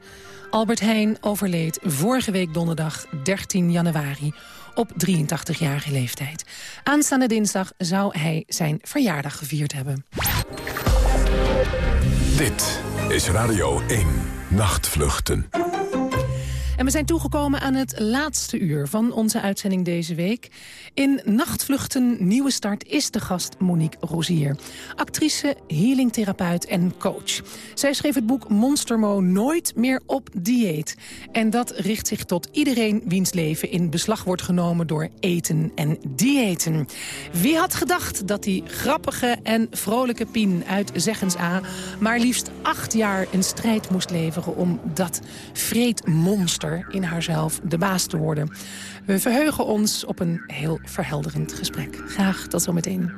Albert Heijn overleed vorige week donderdag 13 januari op 83-jarige leeftijd. Aanstaande dinsdag zou hij zijn verjaardag gevierd hebben. Dit is Radio 1, Nachtvluchten. En we zijn toegekomen aan het laatste uur van onze uitzending deze week. In Nachtvluchten Nieuwe Start is de gast Monique Rozier. Actrice, healingtherapeut en coach. Zij schreef het boek Monstermo Nooit meer op dieet. En dat richt zich tot iedereen wiens leven in beslag wordt genomen door eten en diëten. Wie had gedacht dat die grappige en vrolijke Pien uit Zeggens A... maar liefst acht jaar een strijd moest leveren om dat vreedmonster in haarzelf de baas te worden. We verheugen ons op een heel verhelderend gesprek. Graag tot zometeen.